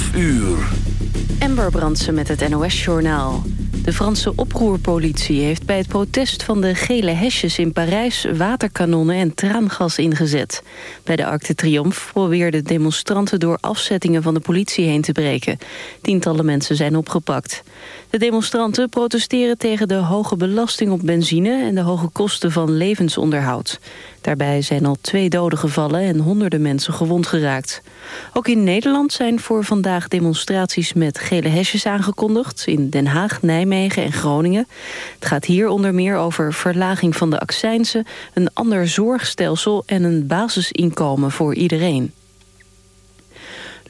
12 uur. Ember Brandsen met het NOS-journaal. De Franse oproerpolitie heeft bij het protest van de gele hesjes in Parijs... waterkanonnen en traangas ingezet. Bij de Arc de Triomphe probeerden demonstranten... door afzettingen van de politie heen te breken. Tientallen mensen zijn opgepakt. De demonstranten protesteren tegen de hoge belasting op benzine... en de hoge kosten van levensonderhoud. Daarbij zijn al twee doden gevallen en honderden mensen gewond geraakt. Ook in Nederland zijn voor vandaag demonstraties met gele hesjes aangekondigd... in Den Haag, Nijmegen en Groningen. Het gaat hier onder meer over verlaging van de accijnsen... een ander zorgstelsel en een basisinkomen voor iedereen.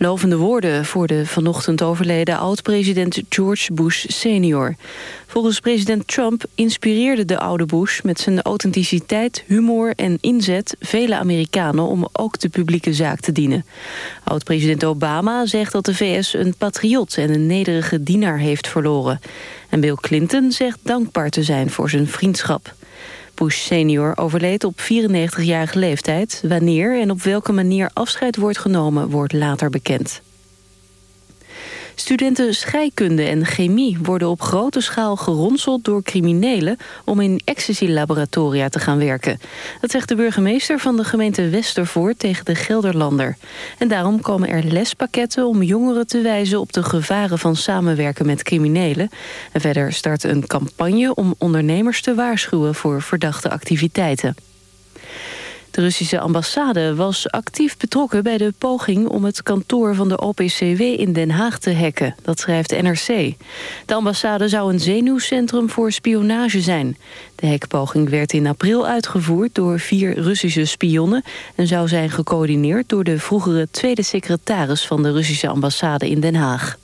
Lovende woorden voor de vanochtend overleden oud-president George Bush senior. Volgens president Trump inspireerde de oude Bush met zijn authenticiteit, humor en inzet vele Amerikanen om ook de publieke zaak te dienen. Oud-president Obama zegt dat de VS een patriot en een nederige dienaar heeft verloren. En Bill Clinton zegt dankbaar te zijn voor zijn vriendschap. Bush senior overleed op 94-jarige leeftijd. Wanneer en op welke manier afscheid wordt genomen wordt later bekend. Studenten scheikunde en chemie worden op grote schaal geronseld door criminelen om in ecstasy-laboratoria te gaan werken. Dat zegt de burgemeester van de gemeente Westervoort tegen de Gelderlander. En daarom komen er lespakketten om jongeren te wijzen op de gevaren van samenwerken met criminelen. En verder start een campagne om ondernemers te waarschuwen voor verdachte activiteiten. De Russische ambassade was actief betrokken bij de poging om het kantoor van de OPCW in Den Haag te hacken. Dat schrijft NRC. De ambassade zou een zenuwcentrum voor spionage zijn. De hackpoging werd in april uitgevoerd door vier Russische spionnen... en zou zijn gecoördineerd door de vroegere tweede secretaris van de Russische ambassade in Den Haag.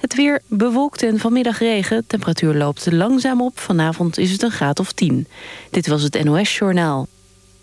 Het weer bewolkt en vanmiddag regen. Temperatuur loopt langzaam op. Vanavond is het een graad of 10. Dit was het NOS Journaal.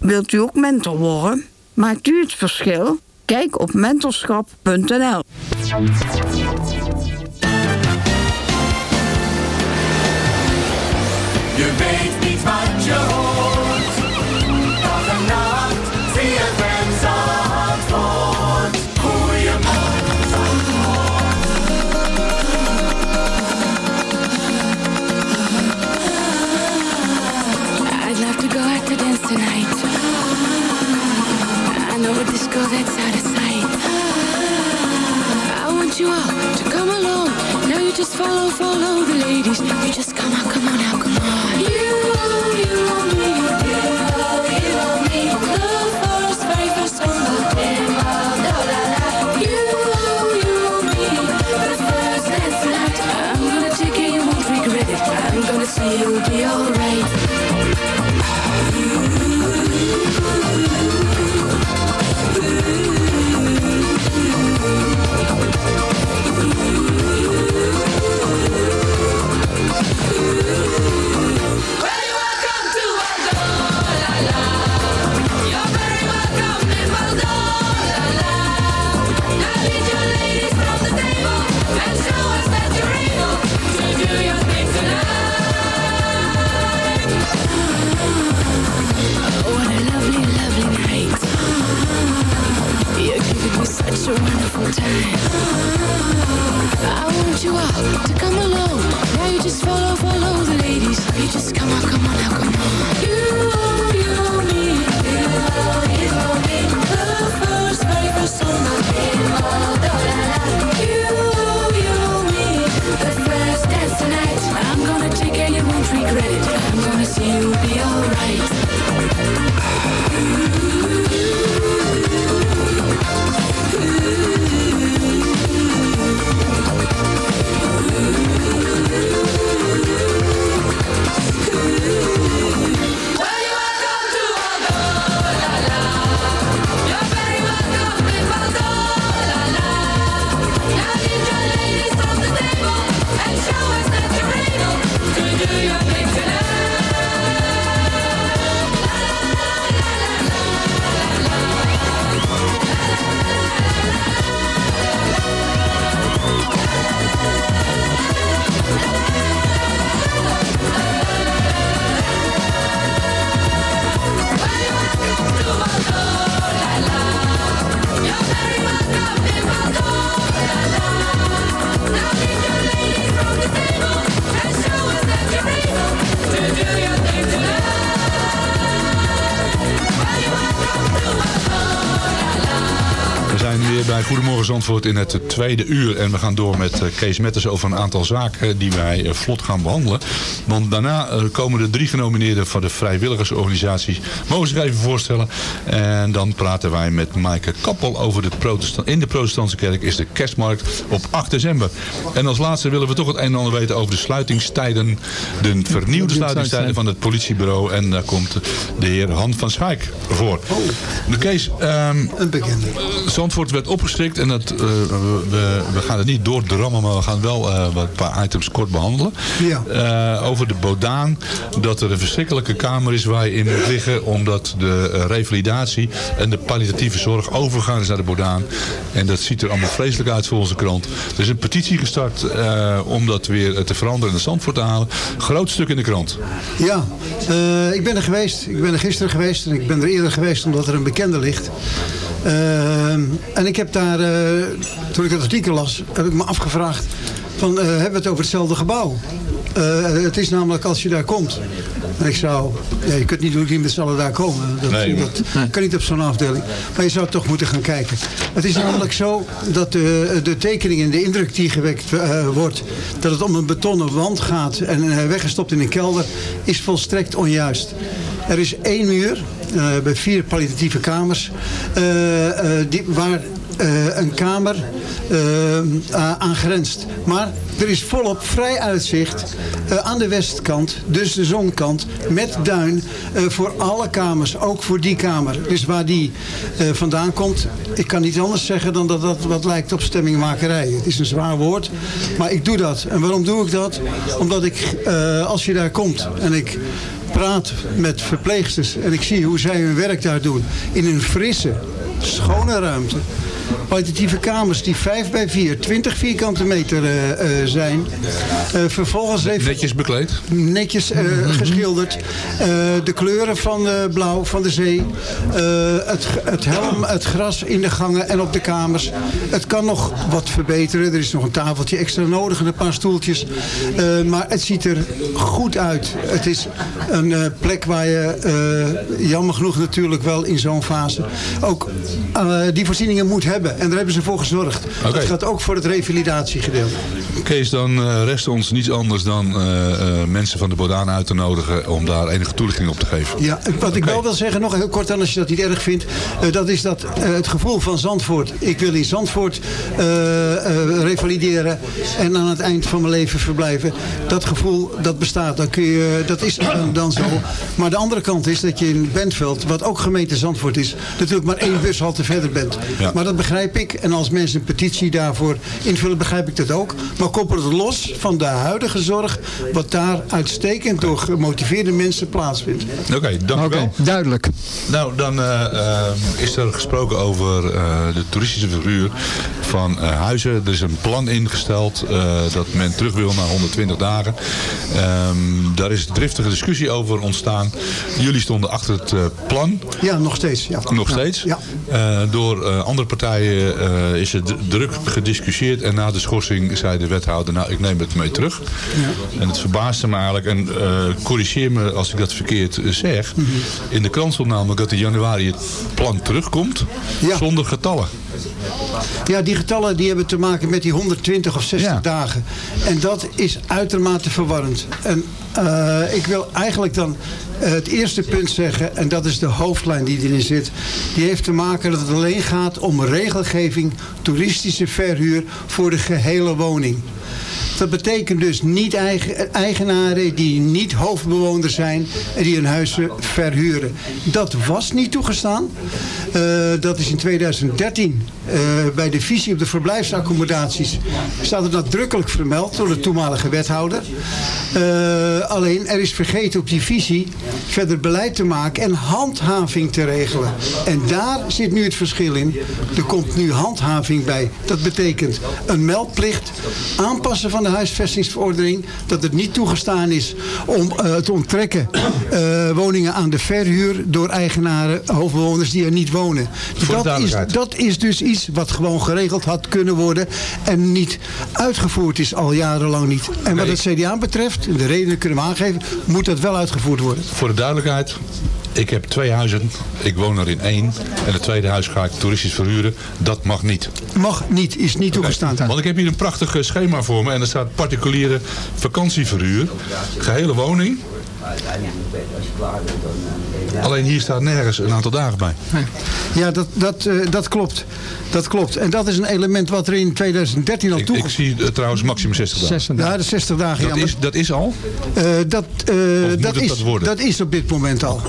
Wilt u ook mentor worden? Maakt u het verschil? Kijk op mentorschap.nl. To come along. Now you just follow, follow the ladies. You just come on, come on now, come on. You, you, you, a wonderful time. I want you all to come along. Now you just follow, follow In het tweede uur. En we gaan door met eh, Kees Metters over een aantal zaken die wij eh, vlot gaan behandelen. Want daarna eh, komen de drie genomineerden van de vrijwilligersorganisatie. Mogen zich even voorstellen. En dan praten wij met Maaike Kappel over de protestant. In de protestantse kerk is de kerstmarkt op 8 december. En als laatste willen we toch het een en ander weten over de sluitingstijden. De vernieuwde sluitingstijden van het politiebureau. En daar komt de heer Han van Schaik voor. De Kees, ehm, Een bekende. Zandvoort werd opgeschrikt en dat, eh, we, we gaan het niet doordrammen, maar we gaan wel eh, wat een paar items kort behandelen. Ja. Eh, over de Bodaan, dat er een verschrikkelijke kamer is waar je in moet liggen, omdat de eh, revalidatie en de palliatieve zorg overgaan is naar de Bodaan. En dat ziet er allemaal vreselijk uit voor onze krant. Er is een petitie gestart eh, om dat weer te veranderen en naar Zandvoort te halen. Groot stuk in de krant. Ja, eh, ik ben er geweest. Ik ben er gisteren geweest en ik ben er eerder geweest omdat er een bekende ligt. Eh, en ik heb daar, eh, toen ik dat artikel las, heb ik me afgevraagd van, eh, hebben we het over hetzelfde gebouw? Eh, het is namelijk als je daar komt. Ik zou, ja, je kunt niet doen die met z'n allen daar komen. Dat, Nee, dat kan niet op zo'n afdeling. Maar je zou toch moeten gaan kijken. Het is namelijk zo dat de, de tekening en de indruk die gewekt eh, wordt... dat het om een betonnen wand gaat en eh, weggestopt in een kelder... is volstrekt onjuist. Er is één muur, bij vier palliatieve kamers... die, waar eh, een kamer eh, a- aan grenst. Maar er is volop vrij uitzicht eh, aan de westkant, dus de zonkant, met duin eh, voor alle kamers, ook voor die kamer. Dus waar die eh, vandaan komt, ik kan niet anders zeggen dan dat dat wat lijkt op stemmingmakerij. Het is een zwaar woord, maar ik doe dat. En waarom doe ik dat? Omdat ik, eh, als je daar komt en ik praat met verpleegsters en ik zie hoe zij hun werk daar doen in een frisse, schone ruimte. Kwalitatieve kamers die 5 bij 4, 20 vierkante meter eh, eh, zijn. Eh, vervolgens even Netjes bekleed. netjes eh, geschilderd. De kleuren van blauw, van de zee. Het, het helm, het gras in de gangen en op de kamers. Het kan nog wat verbeteren. Er is nog een tafeltje extra nodig en een paar stoeltjes. Maar het ziet er goed uit. Het is een plek waar je, jammer genoeg natuurlijk wel in zo'n fase, ook die voorzieningen moet hebben. En daar hebben ze voor gezorgd. Dat gaat ook voor het revalidatiegedeelte. Kees, dan eh, rest ons niets anders dan eh, eh, mensen van de Bodaan uit te nodigen om daar enige toelichting op te geven. Ja, wat ik wel wil zeggen, nog heel kort dan als je dat niet erg vindt. dat is dat het gevoel van Zandvoort. Ik wil in Zandvoort revalideren en aan het eind van mijn leven verblijven. Dat gevoel, dat bestaat. Dat, kun je, dat is dan, dan zo. Maar de andere kant is dat je in Bentveld, wat ook gemeente Zandvoort is, natuurlijk maar één bushalte verder bent. Ja. Maar dat begrijp ik. En als mensen een petitie daarvoor invullen, begrijp ik dat ook. Maar koppel het los van de huidige zorg, wat daar uitstekend door gemotiveerde mensen plaatsvindt. Oké, dank u wel. duidelijk. Nou, dan eh, eh, is er gesproken over eh, de toeristische verhuur van eh, huizen. Er is een plan ingesteld eh, dat men terug wil naar 120 dagen. Ehm, daar is driftige discussie over ontstaan. Jullie stonden achter het eh, plan. Ja, nog steeds. Ja. Nog steeds. Ja. Eh, door eh, andere partijen partijen eh, is er d- druk gediscussieerd. En na de schorsing zei de wethouder, nou ik neem het mee terug. En het verbaasde me eigenlijk. En eh, corrigeer me als ik dat verkeerd eh, zeg. Mhm. In de krant stond namelijk dat in januari het plan terugkomt. Zonder getallen. Ja, die getallen die hebben te maken met die 120 of 60 dagen. En dat is uitermate verwarrend. En eh, ik wil eigenlijk dan eh, het eerste punt zeggen, en dat is de hoofdlijn die erin zit. Die heeft te maken dat het alleen gaat om regelgeving, toeristische verhuur voor de gehele woning. Dat betekent dus niet eigen, eigenaren die niet hoofdbewoner zijn en die hun huizen verhuren. Dat was niet toegestaan. Eh, dat is in 2013 eh, bij de visie op de verblijfsaccommodaties staat het nadrukkelijk vermeld door de toenmalige wethouder. Eh, alleen er is vergeten op die visie verder beleid te maken en handhaving te regelen. En daar zit nu het verschil in. Er komt nu handhaving bij. Dat betekent een meldplicht, aanpassen van de huisvestingsverordening, dat het niet toegestaan is om eh, te onttrekken eh, woningen aan de verhuur door eigenaren, hoofdbewoners die er niet wonen. Dat is, dat is dus iets wat gewoon geregeld had kunnen worden en niet uitgevoerd is al jarenlang niet. En wat het CDA betreft, de redenen kunnen we aangeven, moet dat wel uitgevoerd worden. Voor de duidelijkheid. Ik heb twee huizen. Ik woon er in één. En het tweede huis ga ik toeristisch verhuren. Dat mag niet. Mag niet, is niet toegestaan. Want ik heb hier een prachtig eh, schema voor me. En er staat particuliere vakantieverhuur. Gehele woning. Alleen hier staat nergens een aantal dagen bij. Ja, dat, dat, eh, dat klopt. Dat klopt. En dat is een element wat er in 2013 al Ik, ik toegevoegd zie eh, trouwens maximum 60 dagen. Ja, de 60 dagen. Dat ja, is, dat is al? Eh, dat, eh, moet dat, het is, dat worden? dat is op dit moment al.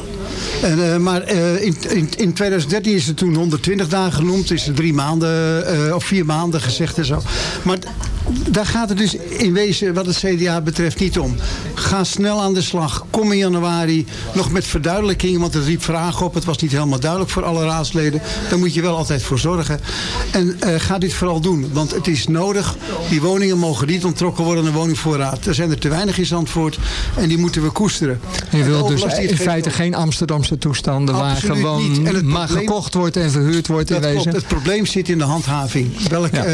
En, eh, maar eh, in, in, in 2013 is het toen 120 dagen genoemd. Is er drie maanden eh, of vier maanden gezegd en zo. Maar daar gaat het dus in wezen wat het CDA betreft niet om. Ga snel aan de slag. Kom in januari nog met verduidelijkingen. Want er riep vragen op. Het was niet helemaal duidelijk voor alle raadsleden. Daar moet je wel altijd voor zorgen. En ga dit vooral doen. Want het is nodig. Die woningen mogen niet ontrokken worden aan de woningvoorraad. Er zijn er te weinig in Zandvoort. En die moeten we koesteren. Je wilt dus in feite geen Amsterdamse toestanden waar gewoon niet. En het maar probleem- gekocht wordt en verhuurd wordt in Dat klopt. wezen. Het probleem zit in de handhaving. Welk, Ja. eh,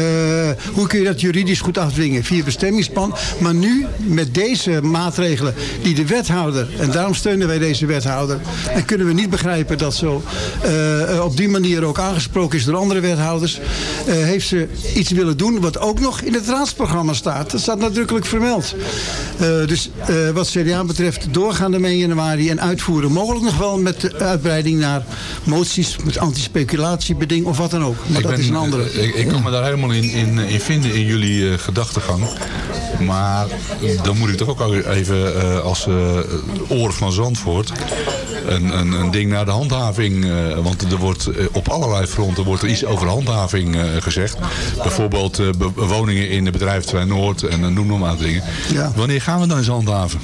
hoe kun je dat juridisch goed afdwingen? Via bestemmingsplan. Maar nu, met deze maatregelen die de wethouder... en daarom steunen wij deze wethouder... en kunnen we niet begrijpen dat zo eh, op die manier ook aangesproken is door andere wethouders... eh, heeft ze iets willen doen wat ook nog in het raadsprogramma staat. Dat staat nadrukkelijk vermeld. Eh, dus eh, wat CDA betreft doorgaan ermee in januari en uitvoeren. Mogelijk nog wel met de uitbreiding naar moties, met antispeculatiebeding of wat dan ook. Maar Ik dat ben- is een andere. eh, Ik, ik kan me daar helemaal in, in, in vinden in jullie eh, gedachtegang. Maar dan moet ik toch ook even eh, als oor van Zandvoort een, een, een ding naar de handhaving. want er wordt op allerlei fronten wordt er iets over handhaving gezegd. Bijvoorbeeld be- woningen in de bedrijventerrein Noord en noem nog maar dingen. Ja. Wanneer gaan we dan eens handhaven?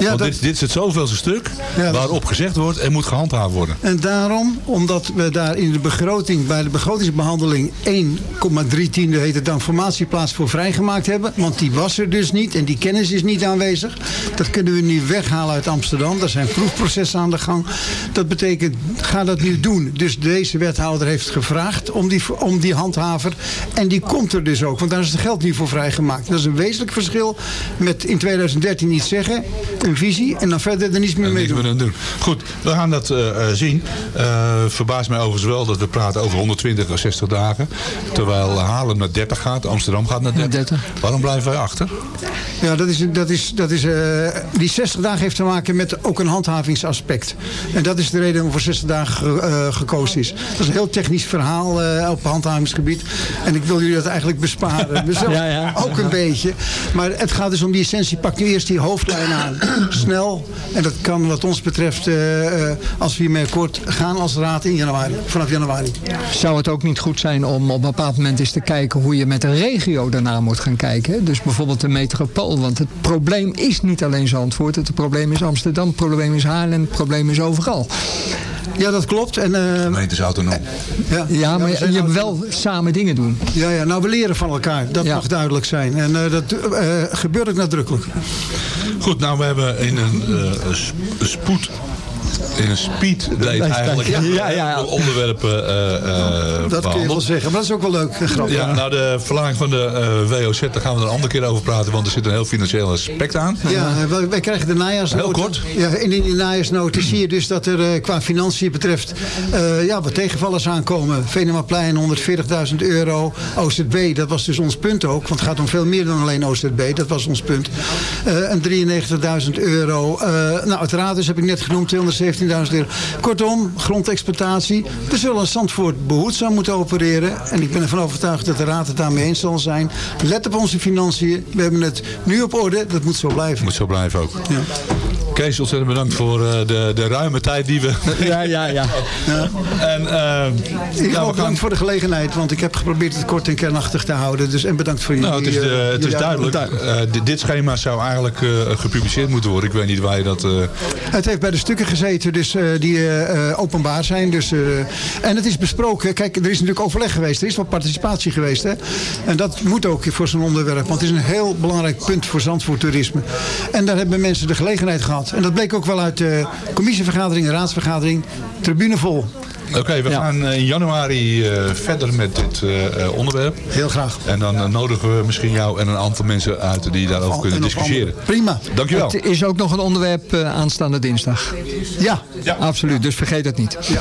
Ja, Want dat- dit, dit is het zoveelste stuk Ja, dat- waarop gezegd wordt er moet gehandhaafd worden. En daarom, omdat we daar in de begroting, bij de begrotingsbehandeling 1,3 tiende heet het dan formatieplaats voor vrijgemaakt hebben. Want die was er dus niet en die kennis is niet aanwezig. Dat kunnen we nu weghalen uit Amsterdam. Daar zijn proefprocessen aan de gang. Dat betekent, ga dat nu doen. Dus deze wethouder heeft gevraagd om die, om die handhaver. En die komt er dus ook, want daar is het geld niet voor vrijgemaakt. Dat is een wezenlijk verschil met in 2013 iets zeggen, een visie en dan verder er niets meer mee doen. doen. Goed, we gaan dat eh, eh, zien. Eh verbaast mij overigens wel dat we praten over 120 of 60 dagen. Terwijl Haarlem naar 30 gaat, Amsterdam gaat naar 30. Waarom blijven wij achter? Ja, dat is, dat is, dat is, eh, die 60 dagen heeft te maken met ook een handhavingsaspect. En dat is de reden waarom voor 60 dagen ge- eh, gekozen is. Dat is een heel technisch verhaal eh, op handhavingsgebied. En ik wil jullie dat eigenlijk besparen. Mezelf Ja, ja. ook een beetje. Maar het gaat dus om die essentie. Pak nu eerst die hoofdlijn aan. Snel. En dat kan wat ons betreft, eh, eh, als we hiermee akkoord gaan als raad in januari. Vanaf januari. Zou het ook niet goed zijn om op een bepaald moment eens te kijken hoe je met de regio daarna moet gaan kijken? Dus bijvoorbeeld de metropool. Want het probleem is niet alleen Zandvoort. Het probleem is Amsterdam, het probleem is Haarlem, het probleem is overal. Ja, dat klopt. En, eh, Gemeente is autonoom. ja, Ja, maar je nou- wel samen dingen doen. Ja, ja, nou we leren van elkaar. Dat Ja. mag duidelijk zijn. En eh, dat eh, gebeurt ook nadrukkelijk. Goed, nou we hebben in een eh, sp- spoed in een speed date eigenlijk Ja, ja, ja. de onderwerpen eh, eh, Dat kun je wel zeggen. Maar dat is ook wel leuk. en Grappig. Ja, nou de verlaging van de eh, WOZ, daar gaan we er een andere keer over praten, want er zit een heel financieel aspect aan. Ja, wij, wij krijgen de najaarsnota. Heel kort. Ja, in die najaarsnota zie je dus dat er eh, qua financiën betreft eh, ja, wat tegenvallers aankomen. Venemaplein 140.000 euro. OZB, dat was dus ons punt ook. Want het gaat om veel meer dan alleen OZB. Dat was ons punt. Eh, en 93.000 euro. Eh, nou, het raadhuis heb ik net genoemd, 217.000 euro. Kortom, grondexploitatie. We zullen Zandvoort behoedzaam moeten opereren. En ik ben ervan overtuigd dat de raad het daarmee eens zal zijn. Let op onze financiën. We hebben het nu op orde. Dat moet zo blijven. Moet zo blijven ook. Ja. Kees, ontzettend bedankt voor eh, de, de ruime tijd die we... Ja, ja, ja. En, eh, Ik ja, ook bedankt voor de gelegenheid, want ik heb geprobeerd het kort en kernachtig te houden. Dus, en bedankt voor jullie. Nou, het is, de- eh, het is duidelijk. Eh, dit, dit schema zou eigenlijk eh, gepubliceerd moeten worden. Ik weet niet waar je dat... eh, Het heeft bij de stukken gezeten dus, eh, die openbaar zijn. Dus, eh, en het is besproken. Kijk, er is natuurlijk overleg geweest. Er is wat participatie geweest. Hè? En dat moet ook voor zo'n onderwerp. Want het is een heel belangrijk punt voor Zandvoort toerisme. En daar hebben mensen de gelegenheid gehad. En dat bleek ook wel uit de commissievergadering en raadsvergadering. Tribune vol. Oké, we gaan eh, in januari eh, verder met dit eh, onderwerp. Heel graag. En dan nodigen we misschien jou en een aantal mensen uit die daarover kunnen discussiëren. Prima. Dankjewel. Het is ook nog een onderwerp aanstaande dinsdag. Ja. Absoluut, dus vergeet het niet. Ja.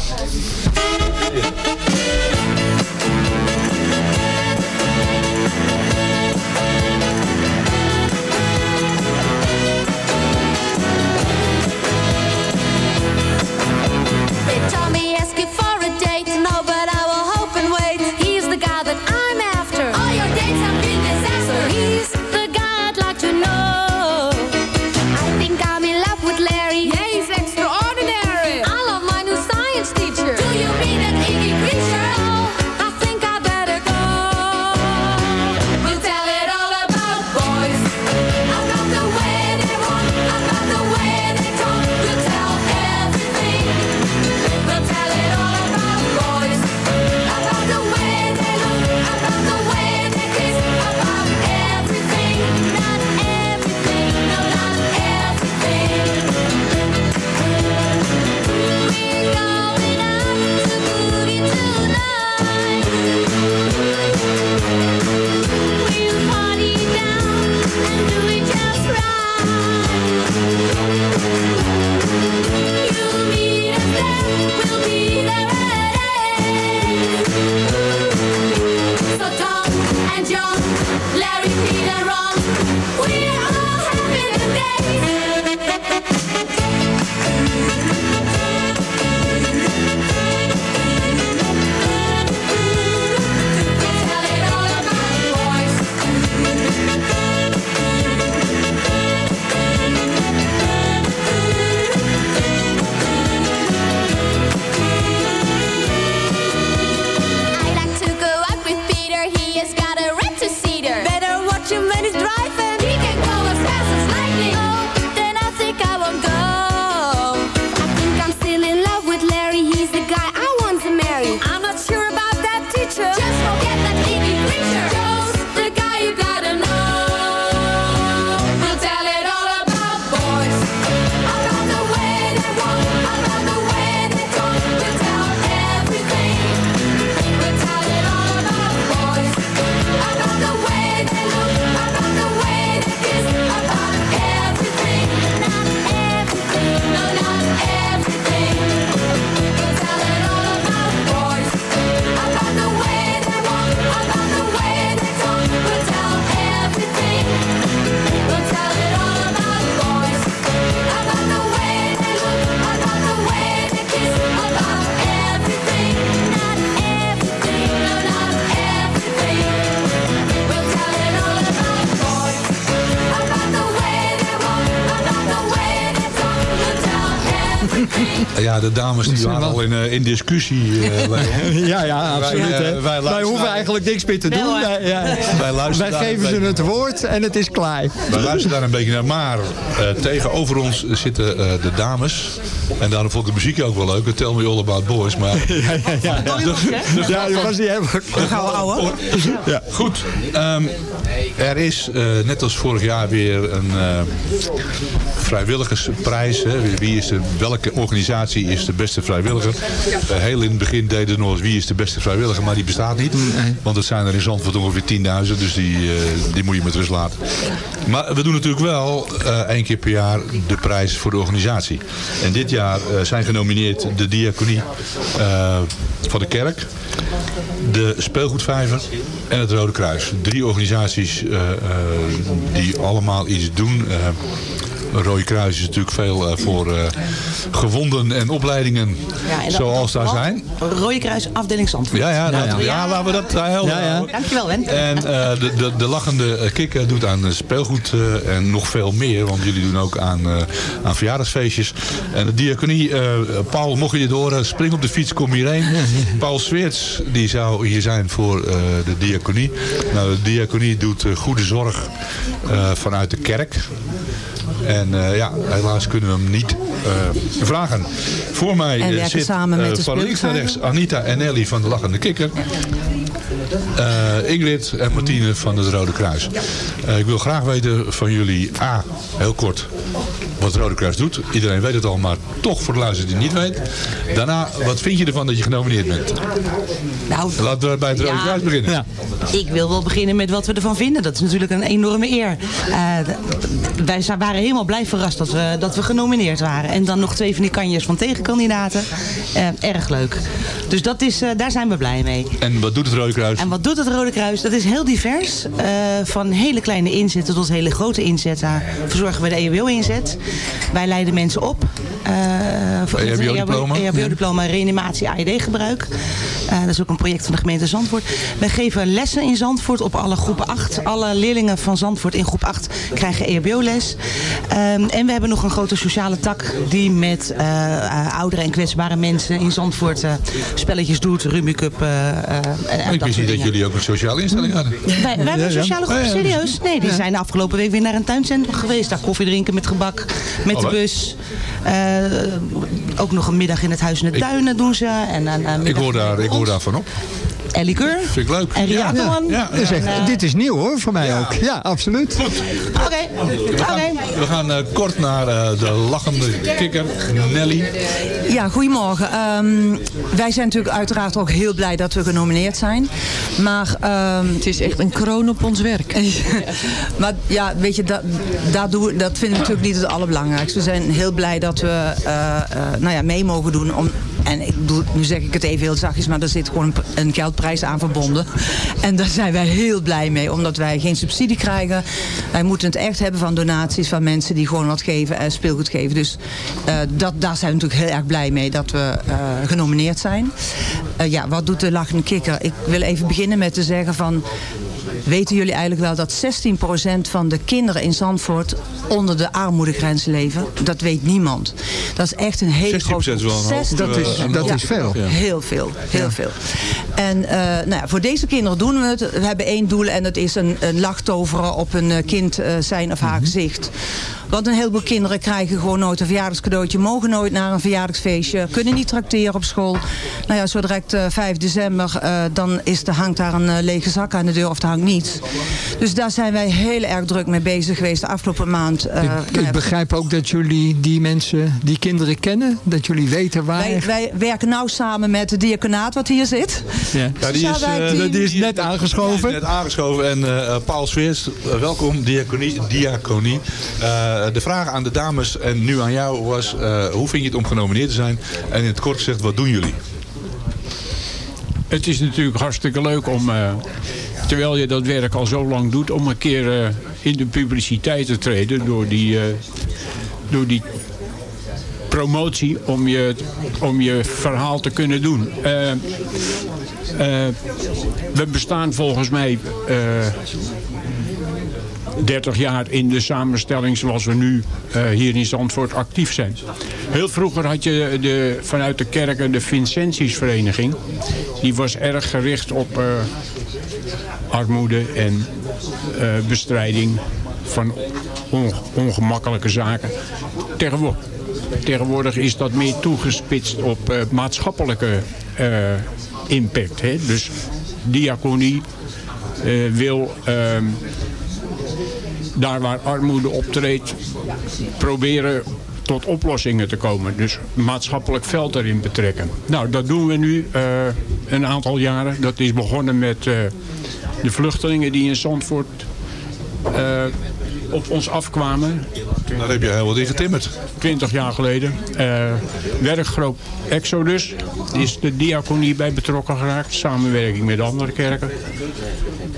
Ja, de dames die waren al in, eh, in discussie. eh. Ja, ja, absoluut. Wij, eh, hè. wij wij, hoeven naar- eigenlijk niks meer te doen. Wij, ja. Wij luisteren wij geven ze het woord en het is klaar. Wij luisteren daar een beetje naar. Maar eh, tegenover ons zitten eh, de dames. En daarom vond ik de muziek ook wel leuk. Het Tell Me All About Boys. Maar Ja, ja, ja. Ja, je was niet helemaal... Ja, goed. Ehm, er is, eh, net als vorig jaar, weer een eh, vrijwilligersprijs. Hè. Wie is er, welke organisatie is de beste vrijwilliger. Eh, heel in het begin deden ze nog eens wie is de beste vrijwilliger, maar die bestaat niet. Want het zijn er in Zandvoort ongeveer 10.000, dus die, eh, die moet je met rust laten. Maar we doen natuurlijk wel eh, één keer per jaar de prijs voor de organisatie. En dit jaar eh, zijn genomineerd de diaconie eh, van de kerk, de speelgoedvijver en het Rode Kruis. Drie organisaties eh, die allemaal iets doen. Eh, Rode Kruis is natuurlijk veel eh, voor eh, gewonden en opleidingen Ja, en zoals daar zijn. Rode Kruis afdeling Zandvoort. Ja, ja, dat, ja. laten we dat uh, helder houden. Dankjewel, Wen. En eh, de, de, de lachende eh, kikker doet aan eh, speelgoed eh, en nog veel meer. Want jullie doen ook aan, eh, aan verjaardagsfeestjes. En de diaconie, eh, Paul, mocht je dit horen, spring op de fiets, kom hierheen. Paul Sweerts, die zou hier zijn voor eh, de diaconie. Nou, de diaconie doet eh, goede zorg eh, vanuit de kerk. En eh, ja, helaas kunnen we hem niet eh, vragen. Voor mij werken zit samen met de van links naar rechts. Anita en Nelly van de Lachende Kikker. Ingrid en Martine van het Rode Kruis. Ik wil graag weten van jullie, A, heel kort, wat het Rode Kruis doet. Iedereen weet het al, maar toch voor de luister die het niet weet. Daarna, wat vind je ervan dat je genomineerd bent? Nou, Laten we bij het Rode Ja. Kruis beginnen. Ik wil wel beginnen met wat we ervan vinden. Dat is natuurlijk een enorme eer. Eh, wij waren helemaal blij verrast dat we, dat we genomineerd waren. En dan nog twee van die kanjes van tegenkandidaten. Eh, erg leuk. Dus dat is, eh, daar zijn we blij mee. En wat doet het Rode Kruis? En wat doet het Rode Kruis? Dat is heel divers. Eh, van hele kleine inzetten tot hele grote inzetten. Daar verzorgen we de E EHBO-inzet. Wij leiden mensen op. eh, voor het EHBO-diploma? EHBO-diploma reanimatie AED-gebruik. Eh, dat is ook een project van de gemeente Zandvoort. Wij geven lessen in Zandvoort op alle groepen 8. Alle leerlingen van Zandvoort in groep 8 krijgen EHBO-les. Ehm, en we hebben nog een grote sociale tak die met eh, eh, oudere en kwetsbare mensen in Zandvoort eh, spelletjes doet. Cup. eh, eh, en ik dat wist niet dat jullie ook een sociale instelling hadden. Wij, wij hebben een sociale groep, ja. serieus? Nee, die zijn de afgelopen week weer naar een tuincentrum geweest. Daar koffie drinken met gebak, met de bus. Eh, ook nog een middag in het Huis in de Tuinen doen ze. En Ik hoor daar, ik hoor daar van op. En liqueur. Vind ik leuk. En Riathlon. Ja, ja, echt- dit is nieuw hoor, voor mij ook. Ja, absoluut. Oké. We gaan eh, kort naar eh, de lachende kikker, Nelly. Ja, goedemorgen. Ehm, wij zijn natuurlijk uiteraard ook heel blij dat we genomineerd zijn. Maar, het is echt een kroon op ons werk. maar ja, weet je, dat, dat, doen we- dat vinden we natuurlijk niet het allerbelangrijkste. We zijn heel blij dat we eh, eh, nou ja, mee mogen doen om... En nu zeg ik het even heel zachtjes, maar er zit gewoon een, een geldprijs aan verbonden. En daar zijn wij heel blij mee, omdat wij geen subsidie krijgen. Wij moeten het echt hebben van donaties van mensen die gewoon wat geven en speelgoed geven. Dus eh, dat, daar zijn we natuurlijk heel erg blij mee dat we eh, genomineerd zijn. Eh, ja, wat doet de lachende kikker? Ik wil even beginnen met te zeggen van... Weten jullie eigenlijk wel dat 16% van de kinderen in Zandvoort onder de armoedegrens leven? Dat weet niemand. Dat is echt een hele 16% grote... is wel een hoop, 16%. Dat is- dat Ja, is veel. Ja. Heel veel, heel veel. En eh, nou ja, voor deze kinderen doen we het. We hebben één doel en dat is een, een lach toveren op een eh, kind eh, zijn of haar gezicht. Want een heleboel kinderen krijgen gewoon nooit een verjaardagscadeautje, mogen nooit naar een verjaardagsfeestje, kunnen niet tracteren op school. Nou ja, zo direct eh, 5 december, eh, dan is er, hangt daar een eh, lege zak aan de deur of er hangt niets. Dus daar zijn wij heel erg druk mee bezig geweest de afgelopen maand. eh, Ik, nou ik ja, begrijp ook dat jullie die mensen, die kinderen kennen. Dat jullie weten waar... wij, wij werken nauw samen met de diaconaat wat hier zit. Ja. Ja, die is, eh. Die is net aangeschoven. Net aangeschoven. En eh, Paul Sveers, eh, welkom, diaconie. diaconie. Eh, de vraag aan de dames en nu aan jou was, eh, hoe vind je het om genomineerd te zijn? En in het kort gezegd, wat doen jullie? Het is natuurlijk hartstikke leuk om, eh, terwijl je dat werk al zo lang doet, om een keer eh, in de publiciteit te treden door die, eh, door die promotie om je, om je verhaal te kunnen doen. Eh, eh, we bestaan volgens mij eh 30 jaar in de samenstelling zoals we nu eh, hier in Zandvoort actief zijn. Heel vroeger had je de, vanuit de kerken de Vincentiusvereniging. Die was erg gericht op eh, armoede en eh, bestrijding van on- ongemakkelijke zaken. Tegenwoordig, tegenwoordig is dat meer toegespitst op maatschappelijke impact. Hè? Dus diaconie wil... daar waar armoede optreedt, proberen tot oplossingen te komen. Dus maatschappelijk veld erin betrekken. Nou, dat doen we nu eh, een aantal jaren. Dat is begonnen met eh, de vluchtelingen die in Zandvoort eh, op ons afkwamen. Daar heb je heel wat in getimmerd. 20 jaar geleden. Eh werkgroep Exodus. Daar is de diaconie bij betrokken geraakt. Samenwerking met andere kerken.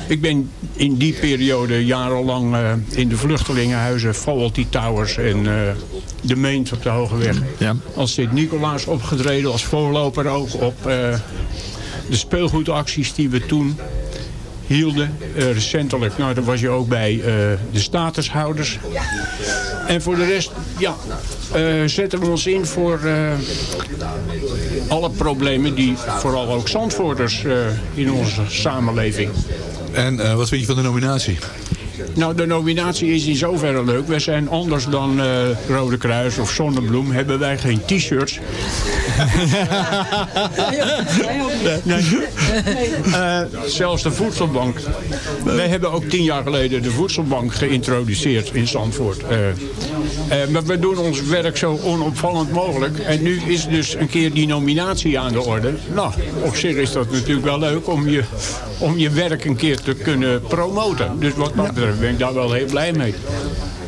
Ik ben in die periode jarenlang eh, in de vluchtelingenhuizen, Faulty Towers en eh, de Meent op de Hoge Weg. Als Sint-Nicolaas opgetreden, als voorloper ook op eh, de speelgoedacties die we toen hielden. Eh, recentelijk, nou daar was je ook bij eh, de statushouders. En voor de rest, ja, eh, zetten we ons in voor eh, alle problemen die vooral ook Zandvoorters eh, in onze samenleving. En wat vind je van de nominatie? Nou, de nominatie is in zoverre leuk. Wij zijn anders dan eh, Rode Kruis of Zonnebloem. Hebben wij geen t-shirts. Nee. Eh, zelfs de voedselbank. Wij hebben ook tien jaar geleden de voedselbank geïntroduceerd in Zandvoort. Eh, maar we doen ons werk zo onopvallend mogelijk. En nu is dus een keer die nominatie aan de orde. Nou, op zich is dat natuurlijk wel leuk om je, om je werk een keer te kunnen promoten. Dus wat dat betreft ben ik daar wel heel blij mee.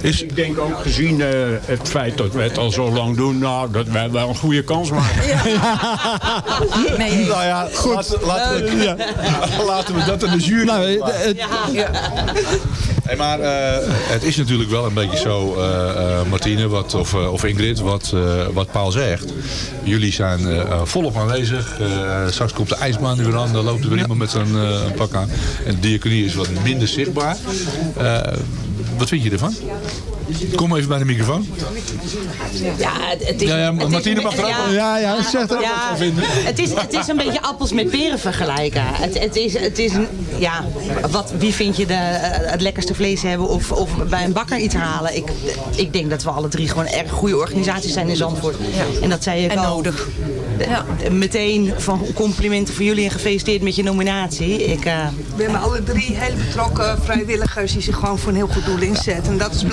Is... Ik denk ook gezien eh, het feit dat we het al zo lang doen, nou, dat wij wel een goede kans maken. Nee, Nou ja, goed. Laten, we, ja, laten we dat aan de jury Nou, overlaten. Hey, maar eh, het is natuurlijk wel een beetje zo, eh, eh, Martine wat, of, of Ingrid, wat, wat Paul zegt. Jullie zijn volop aanwezig. Straks komt de ijsbaan nu weer aan. Dan loopt er weer iemand met een, een pak aan. En de diaconie is wat minder zichtbaar. Wat vind je ervan? Kom even bij de microfoon. Ja, het, is, Ja, ja, het is- Martine mag er ook wel- Ja, ja, zeg er ook ja, vinden. Het is, het is een beetje appels met peren vergelijken. Het, het is, het is een- ja, wat, wie vind je de, eh, het lekkerste vlees hebben of, of bij een bakker iets halen? Ik, ik denk dat we alle drie gewoon erg goede organisaties zijn in Zandvoort. En dat zei ik En al. nodig. De- meteen van complimenten voor jullie en gefeliciteerd met je nominatie. Ik, eh, We hebben alle drie heel betrokken vrijwilligers die zich gewoon voor een heel goed doel inzetten. En dat is ik.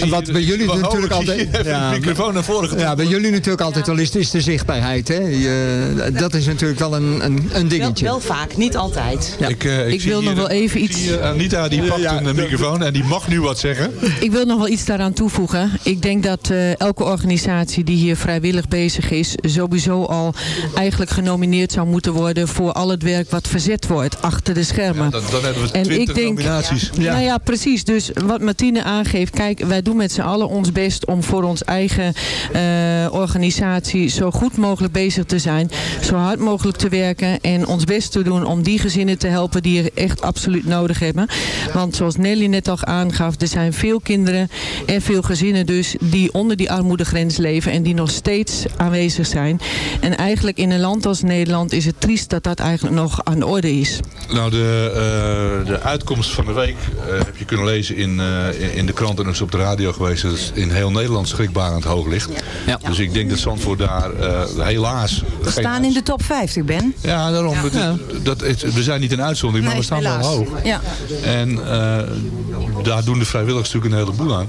En wat bij jullie Oh, natuurlijk altijd... de microfoon naar voren Ja, bij jullie natuurlijk altijd wel is, is de zichtbaarheid. Hè? Je, dat is natuurlijk wel een, een, een wel, dingetje. wel vaak, niet altijd. Ik, eh, ik, Ik zie wil nog wel even iets- zie, eh, Anita die pakt een eh, microfoon en die mag nu wat zeggen. Ik wil nog wel iets daaraan toevoegen. Ik denk dat eh, elke organisatie die hier vrijwillig bezig is... sowieso al eigenlijk genomineerd zou moeten worden... voor al het werk wat verzet wordt achter de schermen. Dan, dan hebben we En 20 ik denk- nominaties. Nou ja, precies. Dus wat Martine aangeeft, wij doen met z'n allen ons best om voor ons eigen eh, organisatie zo goed mogelijk bezig te zijn, zo hard mogelijk te werken en ons best te doen om die gezinnen te helpen die er echt absoluut nodig hebben. Want zoals Nelly net al aangaf, er zijn veel kinderen en veel gezinnen dus die onder die armoedegrens leven en die nog steeds aanwezig zijn. En eigenlijk in een land als Nederland is het triest dat dat eigenlijk nog aan de orde is. Nou, de, eh, de uitkomst van de week eh, heb je kunnen lezen in, in de krant en is op de radio geweest. Dat het in heel Nederland schrikbarend hoog ligt. Dus ik denk dat Zandvoort daar eh, helaas... We staan in de top 50, Ben. Ja, daarom. Dat, dat, het- we zijn niet een uitzondering, maar we staan helaas. wel hoog. Ja. En eh, daar doen de vrijwilligers natuurlijk een heleboel aan.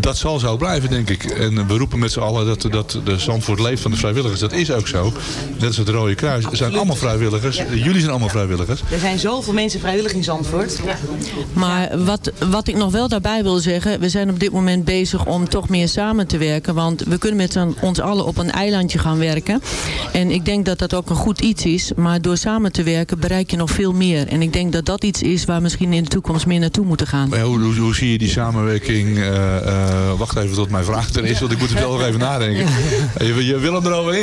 Dat zal zo blijven, denk ik. En we roepen met z'n allen dat, dat de Zandvoort leeft van de vrijwilligers. Dat is ook zo. Net als het Rode Kruis. Er zijn allemaal vrijwilligers. Jullie zijn allemaal vrijwilligers. Er zijn zoveel mensen vrijwillig in Zandvoort. Maar wat, wat ik nog wel daarbij wil zeggen, we zijn op dit moment bezig om toch meer samen te werken. Want we kunnen met z'n- ons allen op een eilandje gaan werken. En ik denk dat dat ook een goed iets is. Maar door samen te werken bereik je nog veel meer. En ik denk dat dat iets is waar we misschien in de toekomst meer naartoe moeten gaan. Hoe, hoe, hoe zie je die samenwerking? eh, eh, wacht even tot mijn vraag er is, want ik moet er wel nog even nadenken. Je, je wil hem erover.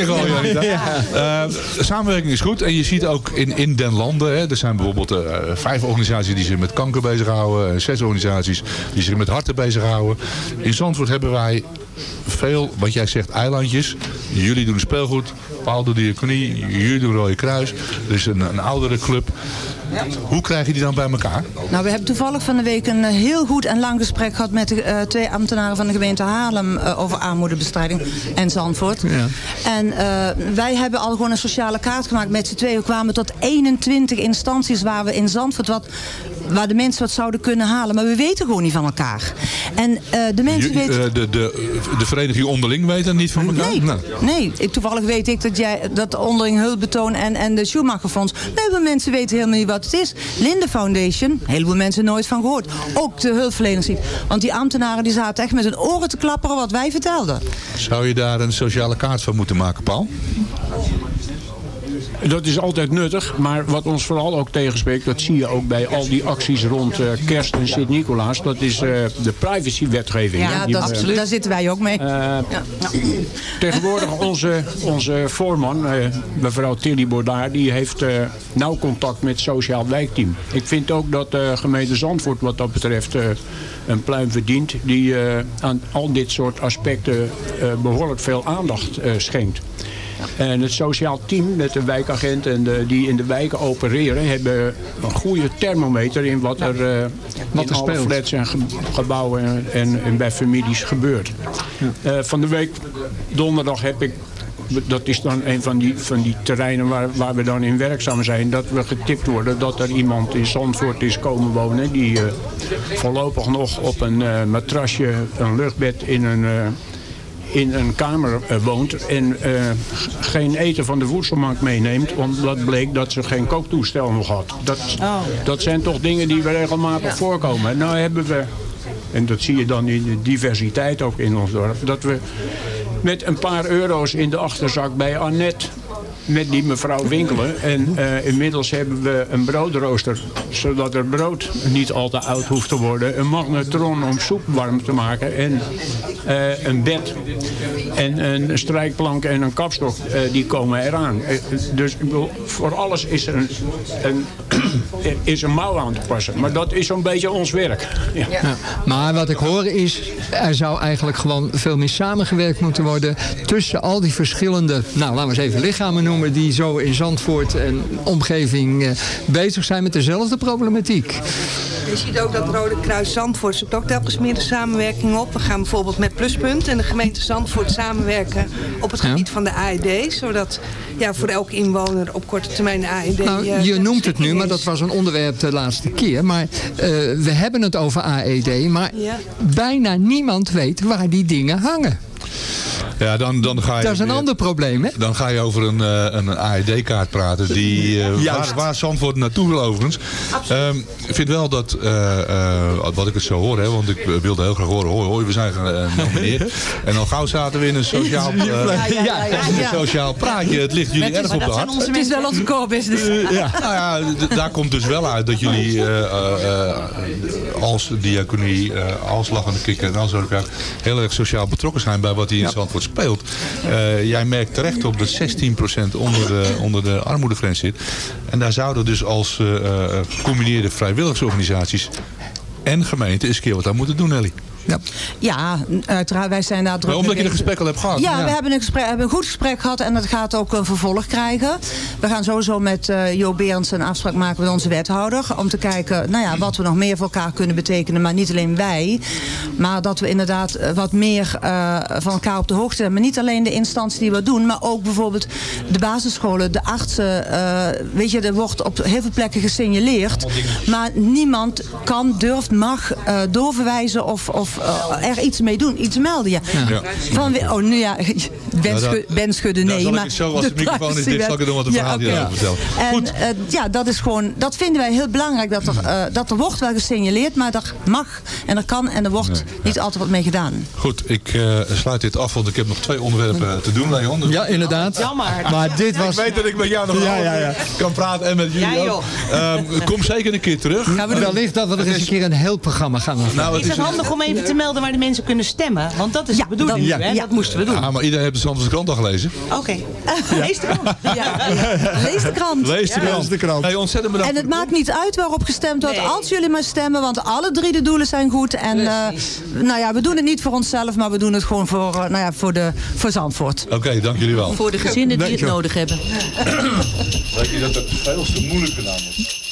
Eh, de samenwerking is goed en je ziet ook in, in den landen, hè, er zijn bijvoorbeeld eh, vijf organisaties die zich met kanker bezighouden, en zes organisaties die zich met harten bezighouden. In Zandvoort hebben wij veel, wat jij zegt, eilandjes. Jullie doen speelgoed, Paul doet diaconie, jullie doen Rode Kruis. Er is een, een oudere club. Hoe krijg je die dan bij elkaar? Nou, we hebben toevallig van de week een eh, heel goed en lang gesprek gehad met de eh, twee ambtenaren van de gemeente Haarlem eh, over armoedebestrijding en Zandvoort. En eh, wij hebben al gewoon een sociale kaart gemaakt met z'n tweeën. We kwamen tot 21 instanties waar we in Zandvoort wat, waar de mensen wat zouden kunnen halen. Maar we weten gewoon niet van elkaar. En eh, de mensen weten... eh, de, de, de vereniging onderling weten niet van elkaar? Nee, Nou. nee. Ik, toevallig weet ik dat jij dat onderling hulpbetoon en, en de Schumacherfonds. Heel veel mensen weten helemaal niet wat het is. Linde Foundation, een heleboel mensen nooit van gehoord. Ook de hulpverleners niet. Want die ambtenaren die zaten echt met hun oren te klapperen wat wij vertelden. Zou je daar een sociale kaart van moeten maken, Paul? Dat is altijd nuttig, maar wat ons vooral ook tegenspreekt, dat zie je ook bij al die acties rond eh, kerst en Sint-Nicolaas, dat is eh, de privacywetgeving. Ja, Die, dat, eh, daar zitten wij ook mee. Ja. Tegenwoordig onze, onze voorman, eh, mevrouw Tilly Bordaar, die heeft eh, nauw contact met het sociaal wijkteam. Ik vind ook dat de gemeente Zandvoort wat dat betreft eh, een pluim verdient. Die eh, aan al dit soort aspecten eh, behoorlijk veel aandacht eh, schenkt. En het sociaal team met de wijkagent en de, die in de wijken opereren... hebben een goede thermometer in wat er, eh, Wat in er alle speelt. flats en ge- gebouwen en, en, en bij families gebeurt. Eh, van de week donderdag heb ik... Dat is dan een van die, van die terreinen waar, waar we dan in werkzaam zijn. Dat we getipt worden dat er iemand in Zandvoort is komen wonen. Die eh, voorlopig nog op een eh, matrasje, een luchtbed in een... in een kamer eh, woont en eh, geen eten van de voedselbank meeneemt, omdat bleek dat ze geen kooktoestel nog had. Dat, dat zijn toch dingen die we regelmatig voorkomen. Nou hebben we, en dat zie je dan in de diversiteit ook in ons dorp, dat we met een paar euro's in de achterzak bij Annette met die mevrouw winkelen. En eh, inmiddels hebben we een broodrooster, zodat er brood niet al te oud hoeft te worden. Een magnetron om soep warm te maken. En eh, een bed. En een strijkplank en een kapstok, eh, die komen eraan. Dus voor alles is een, een, is een mouw aan te passen. Maar dat is zo'n beetje ons werk. Ja. Maar wat ik hoor is, er zou eigenlijk gewoon veel meer samengewerkt moeten worden tussen al die verschillende, nou laten we eens even lichamen noemen, die zo in Zandvoort en omgeving eh, bezig zijn met dezelfde problematiek. Je ziet ook dat Rode Kruis Zandvoort zoekt ook telkens meer de samenwerking op. We gaan bijvoorbeeld met Pluspunt en de gemeente Zandvoort samenwerken op het Ja. gebied van de AED. Zodat ja, voor elke inwoner op korte termijn de AED... Nou, eh, je ter noemt het nu, maar dat was een onderwerp de laatste keer. Maar eh, we hebben het over AED, maar Ja. bijna niemand weet waar die dingen hangen. Ja, dan, dan ga je Dat is een weer- ander probleem, hè? Dan ga je over een, eh, een AED-kaart praten. Die, eh, waar, waar Zandvoort naartoe wil overigens. Ehm, ik vind wel dat, eh, eh, wat ik het zo hoor, hè, want ik wilde heel graag horen. Hoi, hoi, we zijn genomineerd. en al gauw zaten we in een sociaal, eh, ja, ja, ja. een sociaal praatje. Het ligt jullie erg op de hart. Het is wel onze core business. Nou ja, daar komt dus wel uit dat jullie eh, eh, eh, als diaconie, eh, als lachende kikker en als ook heel erg sociaal betrokken zijn bij wat hier in Zandvoort speelt. Eh, jij merkt terecht op dat 16% onder de, onder de armoedegrens zit. En daar zouden dus als eh, eh, gecombineerde vrijwilligersorganisaties en gemeenten eens een keer wat aan moeten doen, Nelly. Ja. Ja, uiteraard. Wij zijn daar druk omdat je een gesprek al hebt gehad. Ja, we hebben een, gesprek, hebben een goed gesprek gehad en dat gaat ook een vervolg krijgen. We gaan sowieso met eh Jo Berends een afspraak maken met onze wethouder. Om te kijken nou ja, wat we nog meer voor elkaar kunnen betekenen. Maar niet alleen wij. Maar dat we inderdaad eh, wat meer eh, van elkaar op de hoogte zijn. Maar niet alleen de instanties die wat doen. Maar ook bijvoorbeeld de basisscholen, de artsen. weet je, er wordt op heel veel plekken gesignaleerd. Maar niemand kan, durft, mag doorverwijzen of, of er iets mee doen. Iets melden. Ja. Ja. Van, we- oh, nu ja, Ben, Ja, dat- schu- ben schudde nee. Zal ik maar het zo, als de microfoon is zal ik er nog wat verhaal vertellen. En eh, ja, dat is gewoon, dat vinden wij heel belangrijk. Dat er, eh, dat er wordt wel gesignaleerd, maar er mag en er kan en er wordt niet altijd wat mee gedaan. Goed, ik eh, sluit dit af, want ik heb nog twee onderwerpen te doen, Leon. Dus- Ja, inderdaad. Jammer. Maar dit was... Ik weet dat ik met jou nog Ja, ja, ja. kan praten en met jullie Ja, ook. Ehm, kom zeker een keer terug. Ja, maar wellicht dat we er eens een keer een heel programma gaan maken. Nou, het Is het handig om even te melden waar de mensen kunnen stemmen? Want dat is de bedoeling dat- nu, hè? ja. Dat moesten we doen. Ja, maar iedereen heeft de Zandvoortse krant al gelezen. Oké. Lees de krant. Ja, ja. Lees de krant. Lees de Ja. krant. de krant. Hey, ontzettend bedankt. En het maakt niet uit waarop gestemd wordt, Nee. als jullie maar stemmen, want alle drie de doelen zijn goed. En eh, nou ja, we doen het niet voor onszelf, maar we doen het gewoon voor, eh, nou ja, voor, de, voor Zandvoort. Oké, dank jullie wel. Voor de gezinnen die het nodig hebben. Weet je dat het veel te moeilijke naam is?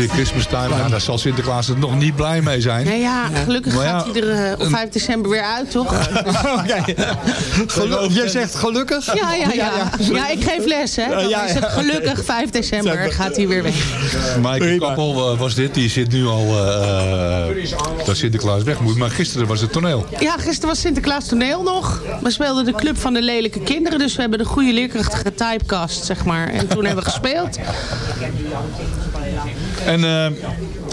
Weer Christmas time. Nou, daar zal Sinterklaas er nog niet blij mee zijn. Nee, ja, gelukkig Maar gaat ja, hij er eh, op 5 december weer uit, toch? Gelu- Jij zegt gelukkig? Ja, ja, ja. Ja, ik geef les, hè. Dan Ja, is het ja. gelukkig 5 december gaat hij weer weg. Maaike Kappel eh, was dit. Die zit nu al eh, eh, dat Sinterklaas weg moet. Maar gisteren was het toneel. Ja, gisteren was Sinterklaas toneel nog. We speelden de Club van de Lelijke Kinderen. Dus we hebben de goede leerkrachtige typecast, zeg maar. En toen hebben we gespeeld. En eh,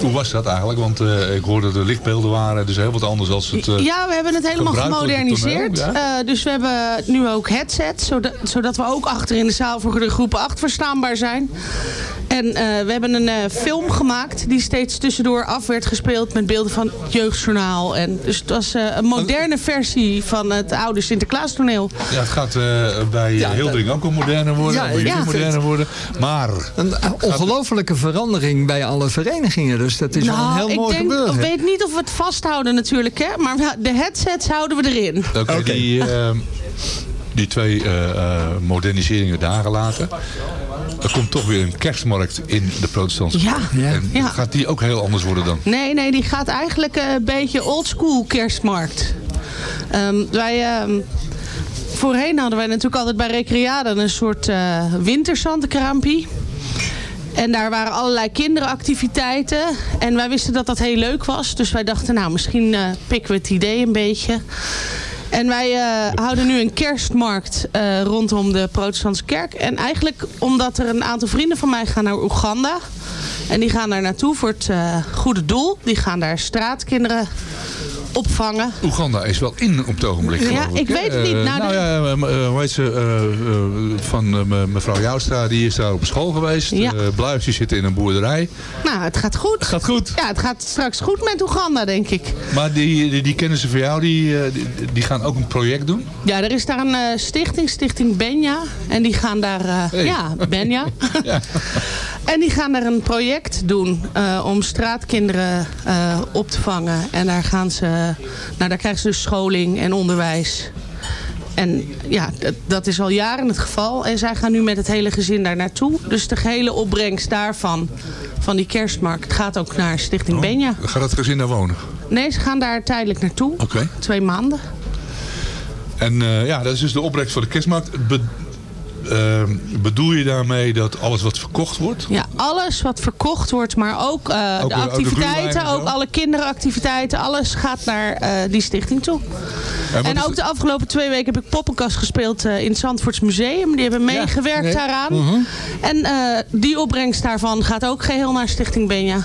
hoe was dat eigenlijk? Want eh, ik hoorde de lichtbeelden waren dus heel wat anders als het... eh, Ja, we hebben het helemaal gemoderniseerd. toneel, ja? Dus we hebben nu ook headsets, zodat, zodat we ook achter in de zaal voor de groepen 8 verstaanbaar zijn. En eh, we hebben een eh, film gemaakt die steeds tussendoor af werd gespeeld met beelden van het jeugdjournaal. En dus het was eh, een moderne versie van het oude Sinterklaas toneel. Ja, het gaat eh, bij Ja, Hildering ook wel moderner worden. Ja, Ja, moderner worden. Maar Een ongelofelijke verandering bij alle verenigingen. Dus dat is wel een heel ik mooi denk, gebeuren. ik weet niet of we het vasthouden natuurlijk, hè? maar de headsets houden we erin. Oké, die, eh, die twee eh, eh, moderniseringen daar gelaten. Er komt toch weer een kerstmarkt in de protestantse Ja. En Ja. gaat die ook heel anders worden dan? Nee, nee, die gaat eigenlijk eh, een beetje oldschool kerstmarkt. Ehm, wij, ehm, voorheen hadden wij natuurlijk altijd bij Recreade een soort eh winterzandkraampie. En daar waren allerlei kinderactiviteiten. En wij wisten dat dat heel leuk was. Dus wij dachten, nou, misschien eh, pikken we het idee een beetje. En wij eh, houden nu een kerstmarkt eh, rondom de protestantse kerk. En eigenlijk omdat er een aantal vrienden van mij gaan naar Oeganda. En die gaan daar naartoe voor het eh, goede doel. Die gaan daar straatkinderen opvangen. Oeganda is wel in op het ogenblik. Ja, geloof ik weet het niet. Eh, Nou, nou de- ja, eh, eh, hoe heet ze? van me- mevrouw Joustra, die is daar op school geweest. Ja. Eh, Bluis, die zit in een boerderij. Nou, het gaat goed. gaat goed. Ja, het gaat straks goed met Oeganda, denk ik. Maar die, die, die kennissen van jou, die, eh, die, die gaan ook een project doen? Ja, er is daar een eh, stichting, Stichting Benja. En die gaan daar... eh, Hey. Ja, Benja. Ja. en die gaan daar een project doen eh, om straatkinderen eh, op te vangen. En daar gaan ze... Nou, daar krijgen ze dus scholing en onderwijs. En ja, dat, is al jaren het geval. En zij gaan nu met het hele gezin daar naartoe. Dus de gehele opbrengst daarvan, van die kerstmarkt, gaat ook naar Stichting Benja. Gaat het gezin daar wonen? Nee, ze gaan daar tijdelijk naartoe. Oké. Twee maanden. En eh, ja, dat is dus de opbrengst voor de kerstmarkt. Be- eh, bedoel je daarmee dat alles wat verkocht wordt? Ja, alles wat verkocht wordt, maar ook, eh, Ook de de- ook de activiteiten, ook alle kinderactiviteiten, alles gaat naar eh, die stichting toe. En ook de afgelopen twee weken heb ik poppenkast gespeeld eh, in het Zandvoorts Museum. Die hebben meegewerkt nee. daaraan. Mhm. En die opbrengst daarvan gaat ook geheel naar Stichting Benja.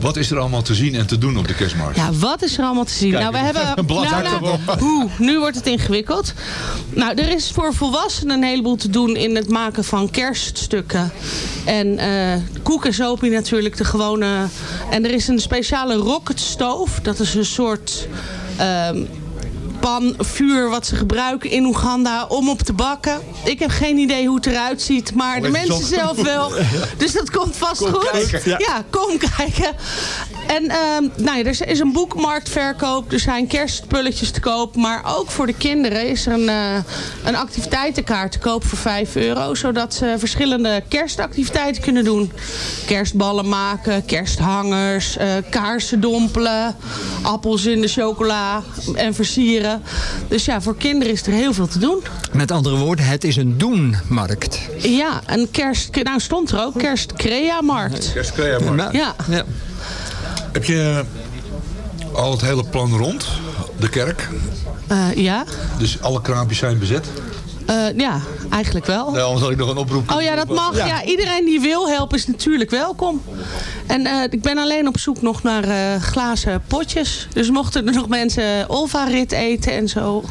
Wat is er allemaal te zien en te doen op de kerstmarkt? Ja, wat is er allemaal te zien? Kijk, nou, we hebben. een blad nou, nou, boom. hoe? Nu wordt het ingewikkeld. Nou, er is voor volwassenen een heleboel te doen in het maken van kerststukken. En eh koek en sopie natuurlijk, de gewone. En er is een speciale rocketstoof. Dat is een soort. ehm, pan, vuur wat ze gebruiken in Oeganda om op te bakken. Ik heb geen idee hoe het eruit ziet, maar de mensen zelf wel. Dus dat komt vast Kom goed. kijken. Ja. Ja, kom kijken. En ehm, nou ja, er is een boekmarktverkoop, er zijn kerstspulletjes te koop. Maar ook voor de kinderen is er een, eh, een activiteitenkaart te koop voor 5 euro. Zodat ze verschillende kerstactiviteiten kunnen doen. Kerstballen maken, kersthangers, eh, kaarsen dompelen, appels in de chocola en versieren. Dus ja, voor kinderen is er heel veel te doen. Met andere woorden, het is een doenmarkt. Ja, een kerst... Nou stond er ook, kerstcrea-markt. Kerstcrea-markt. Ja. Heb je al het hele plan rond? De kerk? Eh, ja. Dus alle kraampjes zijn bezet? Eh, ja, eigenlijk wel. Nee, anders had ik nog een oproep. Oh ja, dat mag. Ja. iedereen die wil helpen is natuurlijk welkom. En eh, ik ben alleen op zoek nog naar eh, glazen potjes. Dus mochten er nog mensen Olva-rit eten en zo.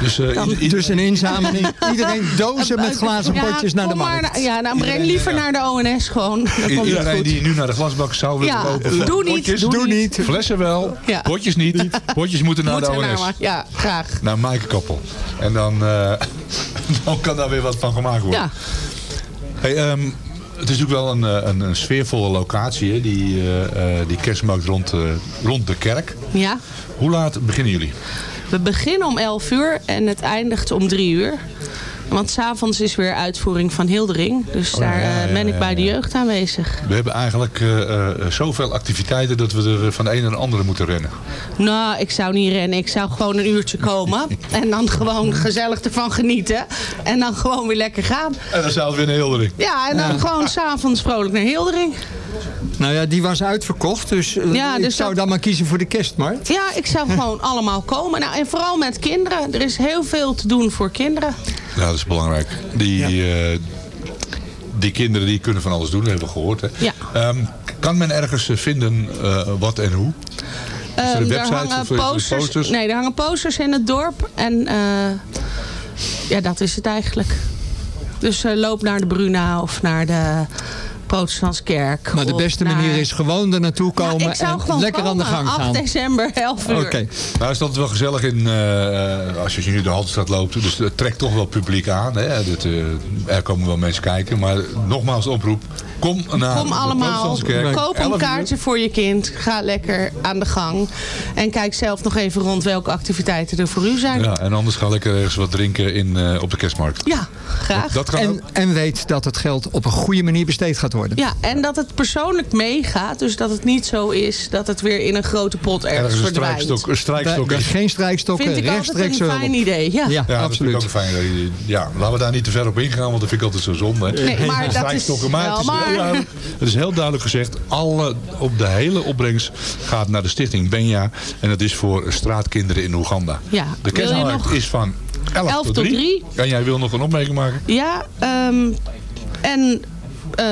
Dus, eh, Dan- Dus een inzameling. Iedereen dozen met glazen Ja, potjes naar de maar markt. na- ja, nou breng liever naar de ONS gewoon. Komt Iedereen goed. die nu naar de glasbak zou willen Ja, lopen. doe niet, potjes, doe niet. Flessen wel, Ja. potjes niet. Potjes moeten naar de nou ONS. maar. Ja, graag. Naar Maaike Koppel. En dan, eh, dan kan daar weer wat van gemaakt worden. Ja. Hey, ehm, het is natuurlijk wel een, eh, een, een sfeervolle locatie, hè? Die, eh, die kerstmarkt rond, rond de kerk. Ja. Hoe laat beginnen jullie? We beginnen om 11 uur en het eindigt om 3 uur. Want s'avonds is weer uitvoering van Hildering. Dus Oh, daar ja, eh, ja, ben ik ja, bij de jeugd aanwezig. We hebben eigenlijk eh, eh, zoveel activiteiten dat we er van de een naar de andere moeten rennen. Nou, ik zou niet rennen. Ik zou gewoon een uurtje komen. en dan gewoon gezellig ervan genieten. En dan gewoon weer lekker gaan. En dan het weer naar Hildering. Ja, en dan gewoon s'avonds vrolijk naar Hildering. Nou ja, die was uitverkocht, dus, Ja, ik dus zou dat- dan maar kiezen voor de kerstmarkt. Ja, ik zou gewoon allemaal komen. Nou, en vooral met kinderen. Er is heel veel te doen voor kinderen. Ja, dat is belangrijk. Die, eh, die kinderen die kunnen van alles doen, dat hebben we gehoord. Hè? Ja. Ehm, kan men ergens eh, vinden eh, wat en hoe? Is er een website hangen of er posters, posters? Nee, er hangen posters in het dorp. En ja, dat is het eigenlijk. Dus loop naar de Bruna of naar de Protestantse kerk. Maar de beste naar- manier is gewoon er naartoe komen ik zou en gewoon lekker aan de komen. gang 8 gaan. december, 11 uur. Oké. Nou is dat wel gezellig in, eh, als je nu de Haltestraat loopt. Dus het trekt toch wel publiek aan. Hè? Dat, eh, er komen wel mensen kijken. Maar nogmaals oproep. Kom naar Kom allemaal, koop 11 een kaartje voor je kind. Ga lekker aan de gang. En kijk zelf nog even rond welke activiteiten er voor u zijn. Ja, en anders ga lekker ergens wat drinken in, eh, op de kerstmarkt. Ja, graag. Dat. En, en weet dat het geld op een goede manier besteed gaat worden. Ja, en dat het persoonlijk meegaat. Dus dat het niet zo is dat het weer in een grote pot ergens Ergens een verdwijnt. strijkstok, een strijkstok Daar- is. Geen strijkstokken, Vind ik altijd rechtstreeks een fijn idee. Ja. Ja, Ja, dat vind ik absoluut. ook fijn. Ja, laten we daar niet te ver op ingaan, want dat vind ik altijd zo zonde. hè. Nee, maar dat is wel maar. Duidelijk, het is heel duidelijk gezegd, alle, op de hele opbrengst gaat naar de stichting Benja. En dat is voor straatkinderen in Oeganda. Ja, De kerstmarkt is van 11, 11 tot tot 3. 3. En jij wil nog een opmerking maken? Ja, ehm, en eh,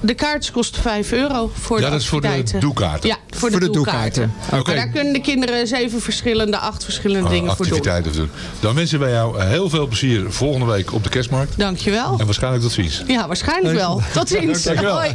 de kaartjes kosten 5 euro voor Ja, de dat is voor de doekaarten. Ja, voor, Voor de, de doekaarten. doekaarten. Oké. Daar kunnen de kinderen zeven verschillende, acht verschillende Oh, dingen voor doen. activiteiten doen. Dan wensen wij jou heel veel plezier volgende week op de kerstmarkt. Dankjewel. En waarschijnlijk tot ziens. Ja, waarschijnlijk wel. Tot ziens. Dankjewel. Hoi.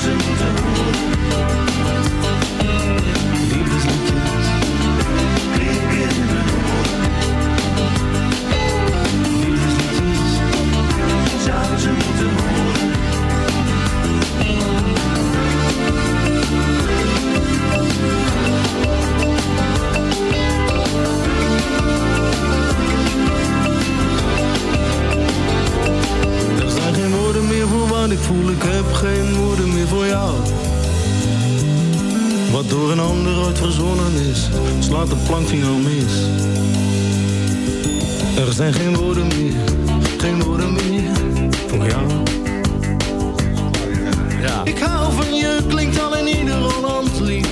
zou ze moeten horen. Voel, ik heb geen woorden meer voor jou. Wat door een ander ooit verzonnen is, slaat de plankvinger mis. Er zijn geen woorden meer, geen woorden meer voor jou. Ja. Ik hou van je, klinkt al in ieder Holland lied.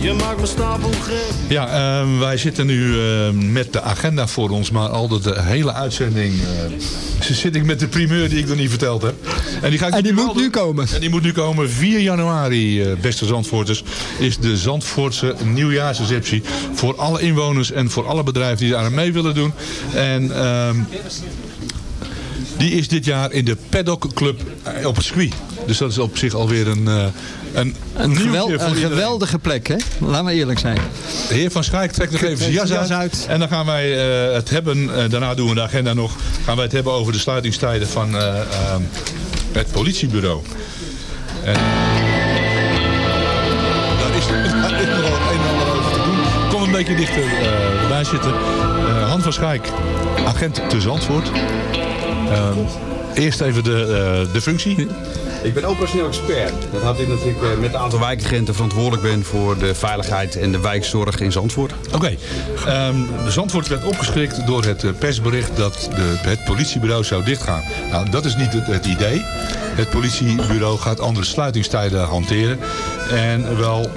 Je maakt me stapel gek. Ja, ehm, wij zitten nu ehm, met de agenda voor ons, maar al de, de hele uitzending eh, zit ik met de primeur die ik nog niet verteld heb. En die, ga ik En die nu moet nu komen. En die moet nu komen. 4 januari, eh, beste Zandvoorters, is de Zandvoortse nieuwjaarsreceptie voor alle inwoners en voor alle bedrijven die daar aan mee willen doen. En ehm, die is dit jaar in de Paddock Club eh, op het circuit. Dus dat is op zich alweer een, eh, een, Een, een geweldige plek, hè? Laat maar eerlijk zijn. De heer Van Schaik trekt nog even zijn jas, Jas uit. En dan gaan wij eh, het hebben, daarna doen we de agenda nog, gaan wij het hebben over de sluitingstijden van eh, ehm, het politiebureau. En daar is, nog wel het een en ander over te doen. Kom een beetje dichter bij zitten. Eh, Han van Schaik, agent te Zandvoort. Ehm, eerst even de, eh, de functie. Ik ben operationeel expert. Dat houdt in dat ik eh, met een aantal wijkagenten verantwoordelijk ben voor de veiligheid en de wijkzorg in Zandvoort. Oké. Ehm, Zandvoort werd opgeschrikt door het eh, persbericht dat de, het politiebureau zou dichtgaan. Nou, dat is niet het, het idee. Het politiebureau gaat andere sluitingstijden hanteren. En wel...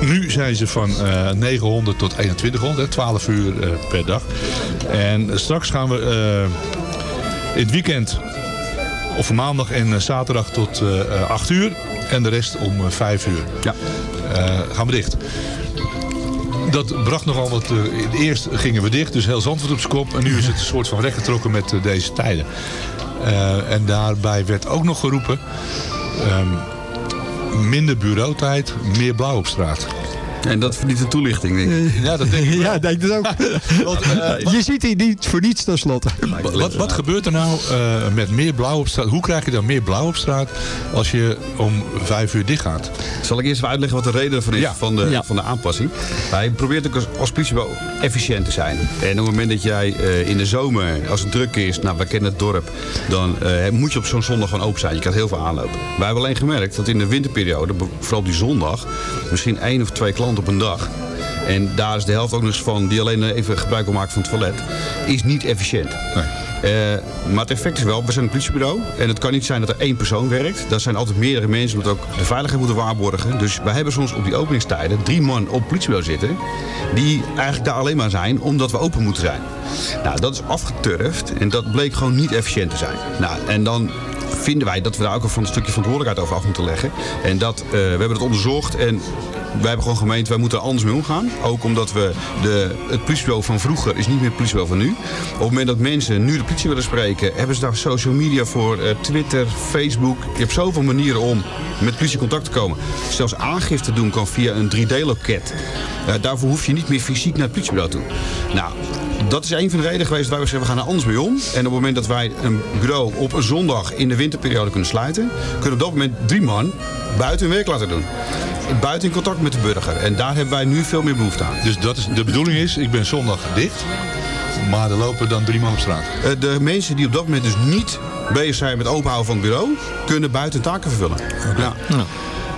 Nu zijn ze van eh 900 tot 2100, hè, 12 uur eh, per dag. En straks gaan we eh, in het weekend of maandag en eh, zaterdag tot eh, eh, 8 uur. En de rest om eh, 5 uur. Ja. gaan we dicht. Dat bracht nogal wat... eh, eerst gingen we dicht, dus heel Zandvoort op zijn kop. En nu is het een soort van rechtgetrokken met eh, deze tijden. Eh, en daarbij werd ook nog geroepen... ehm, minder bureautijd, meer blauw op straat. En dat verdient een toelichting, denk ik. Ja, dat denk ik wel. Ja, denk ik ook. eh, je ziet hier niet voor niets tenslotte. Wat, wat gebeurt er nou eh, met meer blauw op straat? Hoe krijg je dan meer blauw op straat als je om vijf uur dicht gaat? Zal ik eerst even uitleggen wat de reden ervoor is van, de, van de aanpassing? Wij proberen ook als, als politiebureau efficiënt te zijn. En op het moment dat jij eh, in de zomer, als het druk is, nou, wij kennen het dorp, dan eh, moet je op zo'n zondag gewoon open zijn. Je krijgt heel veel aanlopen. Wij hebben alleen gemerkt dat in de winterperiode, vooral op die zondag, misschien één of twee klanten op een dag. En daar is de helft ook nog eens van die alleen even gebruik wil maken van het toilet. Is niet efficiënt. Eh, maar het effect is wel, we zijn een politiebureau. En het kan niet zijn dat er één persoon werkt. Dat zijn altijd meerdere mensen, omdat ook de veiligheid moeten waarborgen. Dus wij hebben soms op die openingstijden drie man op het politiebureau zitten. Die eigenlijk daar alleen maar zijn omdat we open moeten zijn. Nou, dat is afgeturfd en dat bleek gewoon niet efficiënt te zijn. Nou, en dan vinden wij dat we daar ook een stukje verantwoordelijkheid over af moeten leggen. En dat, eh, we hebben dat onderzocht en wij hebben gewoon gemeend, wij moeten er anders mee omgaan. Ook omdat we de, het politiebureau van vroeger is niet meer het politiebureau van nu. Op het moment dat mensen nu de politie willen spreken, hebben ze daar social media voor. eh, Twitter, Facebook. Je hebt zoveel manieren om met politie in contact te komen. Zelfs aangifte doen kan via een 3D-loket. Eh, daarvoor hoef je niet meer fysiek naar het politiebureau toe. Nou, dat is een van de redenen geweest waar we zeggen, we gaan er anders mee om. En op het moment dat wij een bureau op een zondag in de winterperiode kunnen sluiten, kunnen we op dat moment drie man buiten hun werk laten doen. Buiten in contact met de burger. En daar hebben wij nu veel meer behoefte aan. Dus dat is, de bedoeling is, ik ben zondag dicht. Maar er lopen dan drie man op straat. Eh, de mensen die op dat moment dus niet bezig zijn met openhouden van het bureau... kunnen buiten taken vervullen. Ja.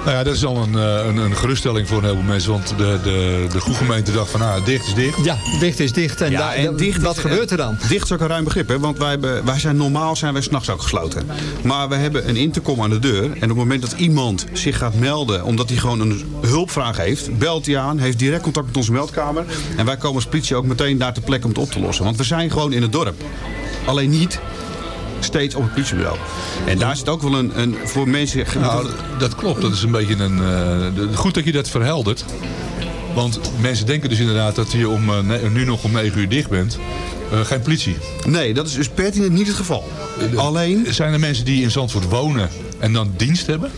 Nou ja, dat is al een, eh, een, een geruststelling voor een heleboel mensen. Want de, de, de goede gemeente dacht van, nou, dicht is dicht. Ja, dicht is dicht. En, Ja, daar- en dicht wat is- gebeurt er dan? Dicht is ook een ruim begrip, hè? want wij, hebben, wij zijn normaal zijn wij s'nachts ook gesloten. Maar we hebben een intercom aan de deur. En op het moment dat iemand zich gaat melden omdat hij gewoon een hulpvraag heeft, belt hij aan, heeft direct contact met onze meldkamer. En wij komen als politie ook meteen daar ter plekke om het op te lossen. Want we zijn gewoon in het dorp. Alleen niet steeds op het politiebureau. En daar zit ook wel een, een voor mensen... Nou, dat klopt. Dat is een beetje een... eh, goed dat je dat verheldert. Want mensen denken dus inderdaad dat je om, eh, nu nog om 9 uur dicht bent. Eh, geen politie. Nee, dat is dus pertinent niet het geval. Alleen... Zijn er mensen die in Zandvoort wonen en dan dienst hebben?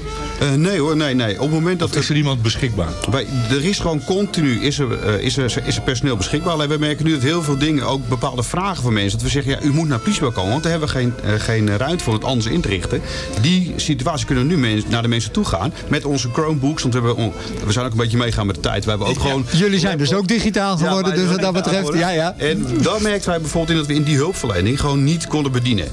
Eh, nee hoor, nee, nee. Op het moment dat Of is er iemand beschikbaar? Bij, er is gewoon continu is er, eh, is, er, is er personeel beschikbaar. Alleen we merken nu dat heel veel dingen, ook bepaalde vragen van mensen. Dat we zeggen, ja, u moet naar politiebureau komen. Want daar hebben we geen, eh, geen ruimte voor het anders in te richten. Die situatie kunnen we nu mens- naar de mensen toe gaan. Met onze Chromebooks. Want we, hebben, we zijn ook een beetje meegaan met de tijd. We hebben ook gewoon... Jullie zijn dus ook digitaal geworden, dus wat dat betreft, ja, ja. En daar merkten wij bijvoorbeeld in dat we in die hulpverlening gewoon niet konden bedienen.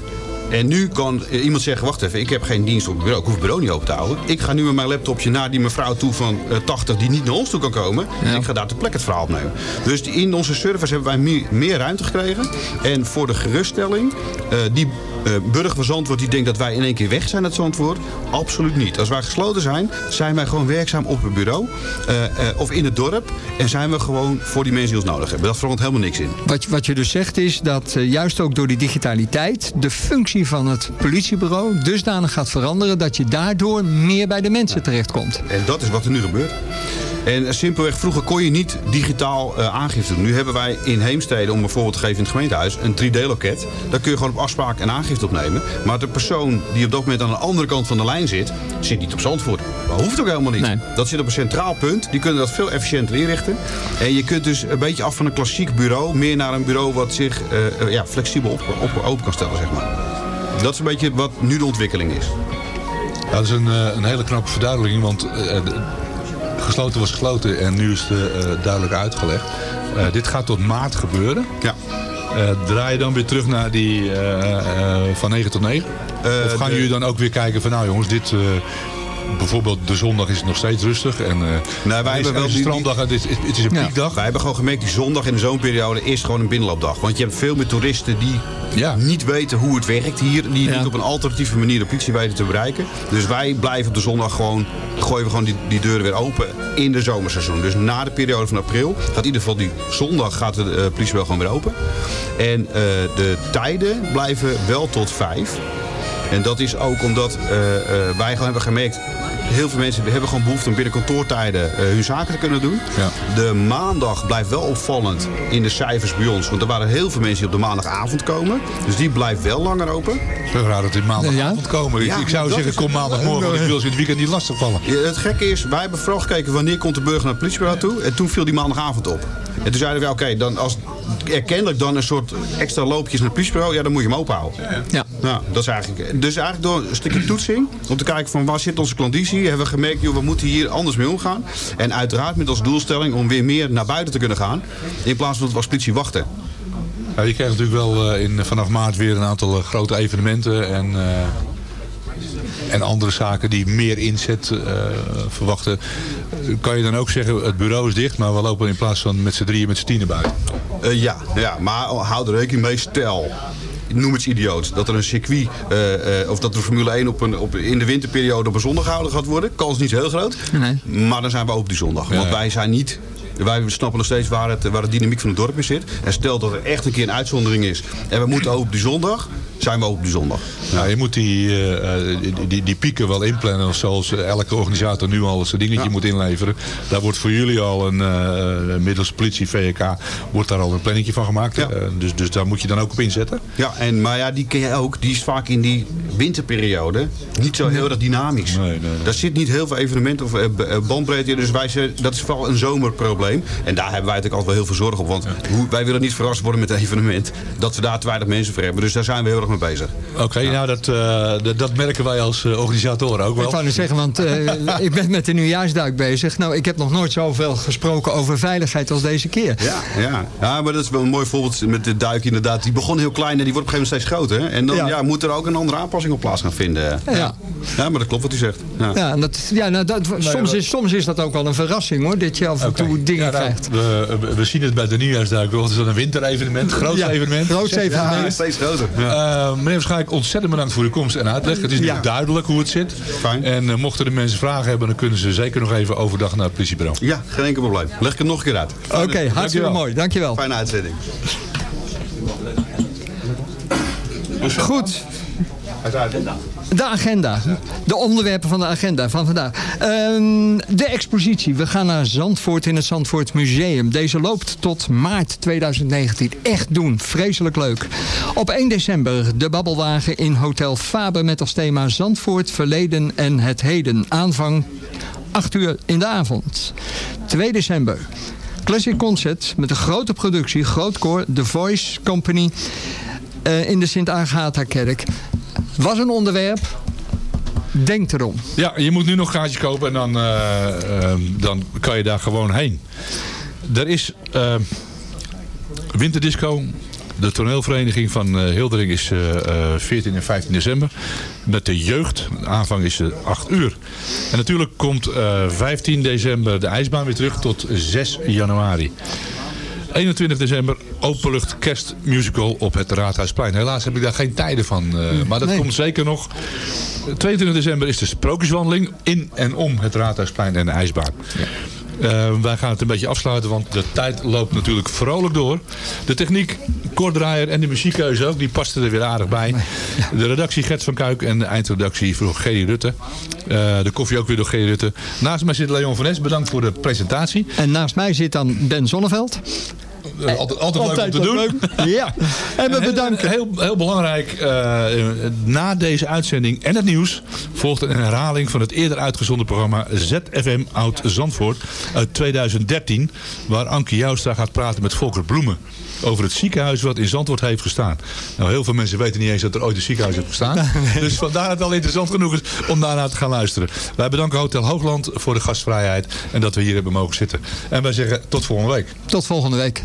En nu kan eh, iemand zeggen, wacht even, ik heb geen dienst op het bureau. Ik hoef het bureau niet open te houden. Ik ga nu met mijn laptopje naar die mevrouw toe van eh, 80 die niet naar ons toe kan komen. En ik ga daar ter plekke het verhaal opnemen. Dus in onze service hebben wij meer, meer ruimte gekregen. En voor de geruststelling, eh, die eh, burger van Zandvoort die denkt dat wij in één keer weg zijn uit Zandvoort. Absoluut niet. Als wij gesloten zijn, zijn wij gewoon werkzaam op het bureau. eh, eh, of in het dorp. En zijn we gewoon voor die mensen die ons nodig hebben. Dat verandert helemaal niks in. Wat, wat je dus zegt is dat juist ook door die digitaliteit de functie van het politiebureau dusdanig gaat veranderen dat je daardoor meer bij de mensen terechtkomt. En dat is wat er nu gebeurt. En simpelweg, vroeger kon je niet digitaal eh, aangifte doen. Nu hebben wij in Heemstede, om een voorbeeld te geven in het gemeentehuis, een 3D-loket. Daar kun je gewoon op afspraak een aangifte opnemen. Maar de persoon die op dat moment aan de andere kant van de lijn zit, zit niet op Zandvoort. Dat hoeft ook helemaal niet. Dat zit op een centraal punt. Die kunnen dat veel efficiënter inrichten. En je kunt dus een beetje af van een klassiek bureau, meer naar een bureau wat zich eh, eh, ja, flexibel op, op, open kan stellen, zeg maar. Dat is een beetje wat nu de ontwikkeling is. Ja, dat is een, eh, een hele knappe verduidelijking, want eh, gesloten was gesloten en nu is het eh, duidelijk uitgelegd. Eh, dit gaat tot maart gebeuren. Ja. Eh, draai je dan weer terug naar die van 9 tot 9? of gaan de- jullie dan ook weer kijken van nou jongens, dit... bijvoorbeeld de zondag is het nog steeds rustig. En, eh Nou, wij hebben wel een die- stranddag, het is, het is een Ja. piekdag. Wij hebben gewoon gemerkt, die zondag in de zomerperiode is gewoon een binnenloopdag. Want je hebt veel meer toeristen die niet weten hoe het werkt hier. Die niet op een alternatieve manier de politie weten te bereiken. Dus wij blijven op de zondag gewoon, gooien we gewoon die, die deuren weer open in de zomerseizoen. Dus na de periode van april gaat in ieder geval die zondag gaat de eh, politie wel gewoon weer open. En eh, de tijden blijven wel tot vijf. En dat is ook omdat eh, eh, wij gewoon hebben gemerkt... heel veel mensen hebben gewoon behoefte om binnen kantoortijden eh, hun zaken te kunnen doen. De maandag blijft wel opvallend in de cijfers bij ons. Want er waren heel veel mensen die op de maandagavond komen. Dus die blijft wel langer open. Zo raar dat die maandagavond komen. Ik- Ja, ik zou zeggen, kom maandagmorgen, want ik wil ze in het weekend niet lastigvallen. Ja, het gekke is, wij hebben vooral gekeken wanneer komt de burger naar het politiebureau toe. En toen viel die maandagavond op. En toen zeiden we, oké, dan als er kennelijk dan een soort extra loopjes naar het politiebureau, ja, dan moet je hem openhouden. Ja. Nou, dat is eigenlijk. Dus eigenlijk door een stukje toetsing, om te kijken van waar zit onze klanditie, hebben we gemerkt, joh, we moeten hier anders mee omgaan. En uiteraard met als doelstelling om weer meer naar buiten te kunnen gaan, in plaats van dat we als politie wachten. Ja, je krijgt natuurlijk wel eh, in, vanaf maart weer een aantal eh, grote evenementen en, eh, en andere zaken die meer inzet verwachten. Kan je dan ook zeggen, het bureau is dicht, maar we lopen in plaats van met z'n drieën met z'n tienen buiten? Ja, ja, maar hou er rekening mee, stel, noem het idioot, dat er een circuit, eh, eh, of dat de Formule 1 op een, op, in de winterperiode op een zondag gehouden gaat worden. Kans niet heel groot, maar dan zijn we open die zondag. Want wij zijn niet... Wij snappen nog steeds waar, het, waar de dynamiek van het dorp in zit. En stel dat er echt een keer een uitzondering is en we moeten open die zondag, zijn we open die zondag. Nou, je moet die, eh, eh, die, die, die pieken wel inplannen, zoals elke organisator nu al zijn dingetje moet inleveren. Daar wordt voor jullie al een, eh, middels politie, VK, wordt daar al een plannetje van gemaakt. Dus, dus daar moet je dan ook op inzetten. Ja, en, maar ja, die ken je ook. Die is vaak in die winterperiode niet zo heel erg dynamisch. Daar zit niet heel veel evenementen of bandbreedte in. Dus wij, dat is vooral een zomerprobleem. En daar hebben wij natuurlijk altijd wel heel veel zorg op. Want hoe, wij willen niet verrast worden met een evenement. Dat we daar te weinig mensen voor hebben. Dus daar zijn we heel erg mee bezig. Oké, nou nou, dat, eh, dat, dat merken wij als eh, organisatoren ook wel. Ik wou nu zeggen, want eh, ik ben met de nieuwjaarsduik bezig. Nou, ik heb nog nooit zoveel gesproken over veiligheid als deze keer. Ja, ja. ja, maar dat is wel een mooi voorbeeld met de duik inderdaad. Die begon heel klein en die wordt op een gegeven moment steeds groter. En dan Ja. ja. moet er ook een andere aanpassing op plaats gaan vinden. Ja. ja maar dat klopt wat u zegt. Ja. En dat, ja nou, dat, soms, is, soms is dat ook wel een verrassing hoor, dat je af en toe dingen Ja, nou, krijgt. we, zien het bij de nieuwjaarsduik. wel. Het is dan een winterevenement, groot Ja, evenement. groot evenement. Ja, steeds groter. Eh, meneer Waarschijnlijk ontzettend bedankt voor uw komst en uitleg. Het is nu Ja. duidelijk hoe het zit. En eh, mochten de mensen vragen hebben, dan kunnen ze zeker nog even overdag naar het politiebureau. Ja, geen enkel probleem. Leg ik het nog een keer uit. Oké, hartstikke Dankjewel. mooi, dankjewel. Fijne uitzending. Goed. De agenda. De onderwerpen van de agenda van vandaag. Ehm, de expositie. We gaan naar Zandvoort in het Zandvoort Museum. Deze loopt tot maart 2019. Echt doen. Vreselijk leuk. Op 1 december de babbelwagen in Hotel Faber met als thema Zandvoort, verleden en het heden. Aanvang 8 uur in de avond. 2 december. Classic Concert met een grote productie, groot koor, The Voice Company eh, in de Sint-Agatha-kerk. Was een onderwerp. Denk erom. Ja, je moet nu nog gaatjes kopen en dan, eh, eh, dan kan je daar gewoon heen. Er is eh, Winterdisco. De toneelvereniging van eh, Hildering is eh, eh, 14 en 15 december. Met de jeugd. Aanvang is eh, 8 uur. En natuurlijk komt eh, 15 december de ijsbaan weer terug tot 6 januari. 21 december openlucht kerstmusical op het Raadhuisplein. Helaas heb ik daar geen tijden van. eh, maar dat Nee. komt zeker nog. 22 december is de sprookjeswandeling in en om het Raadhuisplein en de ijsbaan. Wij gaan het een beetje afsluiten, want de tijd loopt natuurlijk vrolijk door. De techniek, koordraaier en de muziekkeuze ook, die pasten er weer aardig bij. De redactie Gert van Kuik en de eindredactie voor Gerry Rutte. Eh, de koffie ook weer door Gerry Rutte. Naast mij zit Leon van Es, bedankt voor de presentatie. En naast mij zit dan Ben Zonneveld. Eh, altijd, altijd, leuk om te doen. leuk. Ja. En we bedanken. Heel, heel belangrijk, eh, na deze uitzending en het nieuws volgt een herhaling van het eerder uitgezonden programma ZFM Oud Zandvoort uit 2013. Waar Anke Joustra gaat praten met Volker Bloemen over het ziekenhuis wat in Zandvoort heeft gestaan. Nou, heel veel mensen weten niet eens dat er ooit een ziekenhuis heeft gestaan. Dus vandaar dat het al interessant genoeg is om daarna te gaan luisteren. Wij bedanken Hotel Hoogland voor de gastvrijheid en dat we hier hebben mogen zitten. En wij zeggen tot volgende week. Tot volgende week.